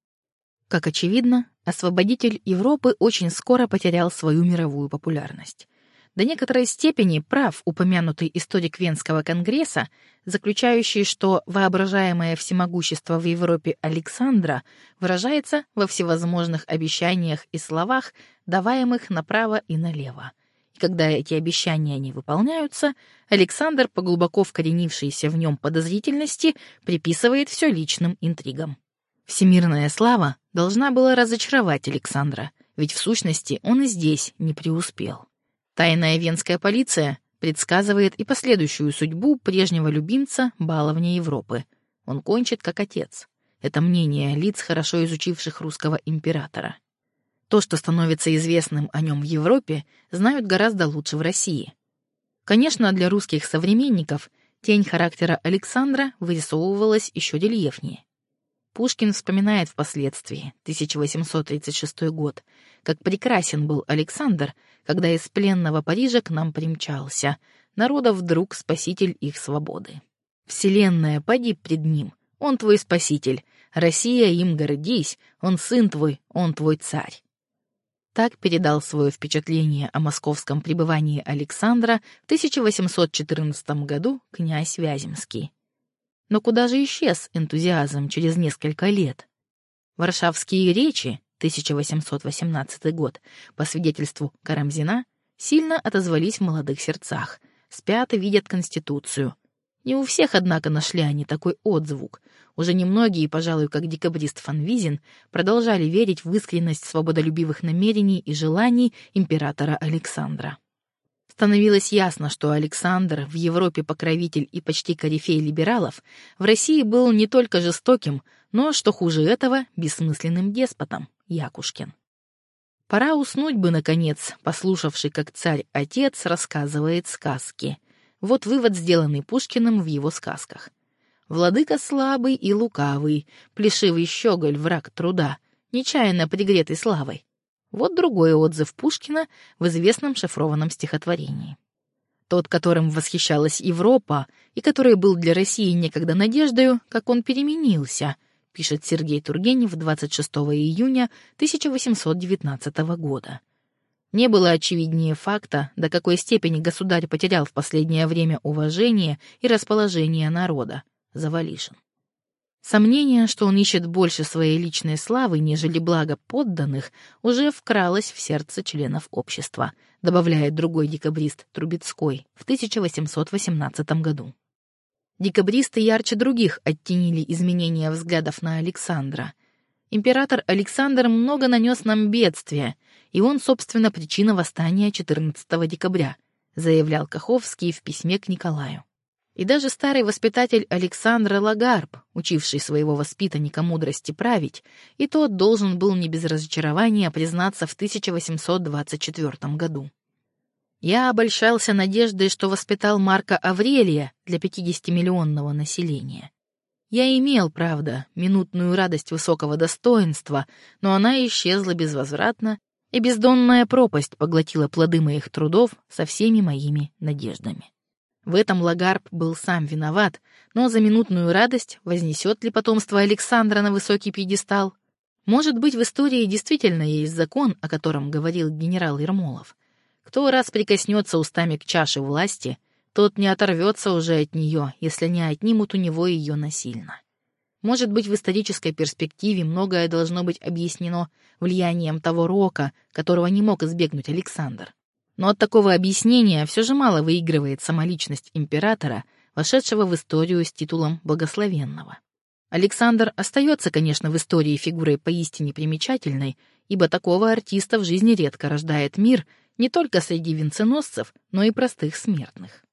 Как очевидно, освободитель Европы очень скоро потерял свою мировую популярность. До некоторой степени прав упомянутый историк Венского конгресса, заключающий, что воображаемое всемогущество в Европе Александра выражается во всевозможных обещаниях и словах, даваемых направо и налево. И когда эти обещания не выполняются, Александр, по глубоко вкоренившейся в нем подозрительности, приписывает все личным интригам. Всемирная слава должна была разочаровать Александра, ведь в сущности он и здесь не преуспел. Тайная венская полиция предсказывает и последующую судьбу прежнего любимца баловня Европы. Он кончит как отец. Это мнение лиц, хорошо изучивших русского императора. То, что становится известным о нем в Европе, знают гораздо лучше в России. Конечно, для русских современников тень характера Александра вырисовывалась еще рельефнее. Пушкин вспоминает впоследствии, 1836 год, как прекрасен был Александр, когда из пленного Парижа к нам примчался, народа вдруг спаситель их свободы. Вселенная, поди пред ним, он твой спаситель, Россия им гордись, он сын твой, он твой царь. Так передал свое впечатление о московском пребывании Александра в 1814 году князь Вяземский. Но куда же исчез энтузиазм через несколько лет? Варшавские речи, 1818 год, по свидетельству Карамзина, сильно отозвались в молодых сердцах. Спят и видят Конституцию. Не у всех, однако, нашли они такой отзвук. Уже немногие, пожалуй, как декабрист Фанвизин, продолжали верить в искренность свободолюбивых намерений и желаний императора Александра. Становилось ясно, что Александр, в Европе покровитель и почти корифей либералов, в России был не только жестоким, но, что хуже этого, бессмысленным деспотом, Якушкин. Пора уснуть бы, наконец, послушавший, как царь-отец рассказывает сказки. Вот вывод, сделанный Пушкиным в его сказках. Владыка слабый и лукавый, плешивый щеголь, враг труда, нечаянно пригретый славой. Вот другой отзыв Пушкина в известном шифрованном стихотворении. Тот, которым восхищалась Европа, и который был для России некогда надеждою, как он переменился, пишет Сергей Тургенев 26 июня 1819 года. Не было очевиднее факта, до какой степени государь потерял в последнее время уважение и расположение народа. Завалишин. Сомнение, что он ищет больше своей личной славы, нежели блага подданных, уже вкралось в сердце членов общества, добавляет другой декабрист Трубецкой в 1818 году. Декабристы ярче других оттенили изменения взглядов на Александра. Император Александр много нанес нам бедствия, и он, собственно, причина восстания 14 декабря, заявлял Каховский в письме к Николаю. И даже старый воспитатель Александра Лагарб, учивший своего воспитанника мудрости править, и тот должен был не без разочарования признаться в 1824 году. Я обольщался надеждой, что воспитал Марка Аврелия для 50-миллионного населения. Я имел, правда, минутную радость высокого достоинства, но она исчезла безвозвратно, и бездонная пропасть поглотила плоды моих трудов со всеми моими надеждами. В этом Лагарб был сам виноват, но за минутную радость вознесет ли потомство Александра на высокий пьедестал? Может быть, в истории действительно есть закон, о котором говорил генерал Ермолов. Кто раз прикоснется устами к чаше власти, тот не оторвется уже от нее, если не отнимут у него ее насильно. Может быть, в исторической перспективе многое должно быть объяснено влиянием того рока, которого не мог избегнуть Александр. Но от такого объяснения все же мало выигрывает самоличность императора, вошедшего в историю с титулом благословенного. Александр остается, конечно, в истории фигурой поистине примечательной, ибо такого артиста в жизни редко рождает мир не только среди венценосцев, но и простых смертных.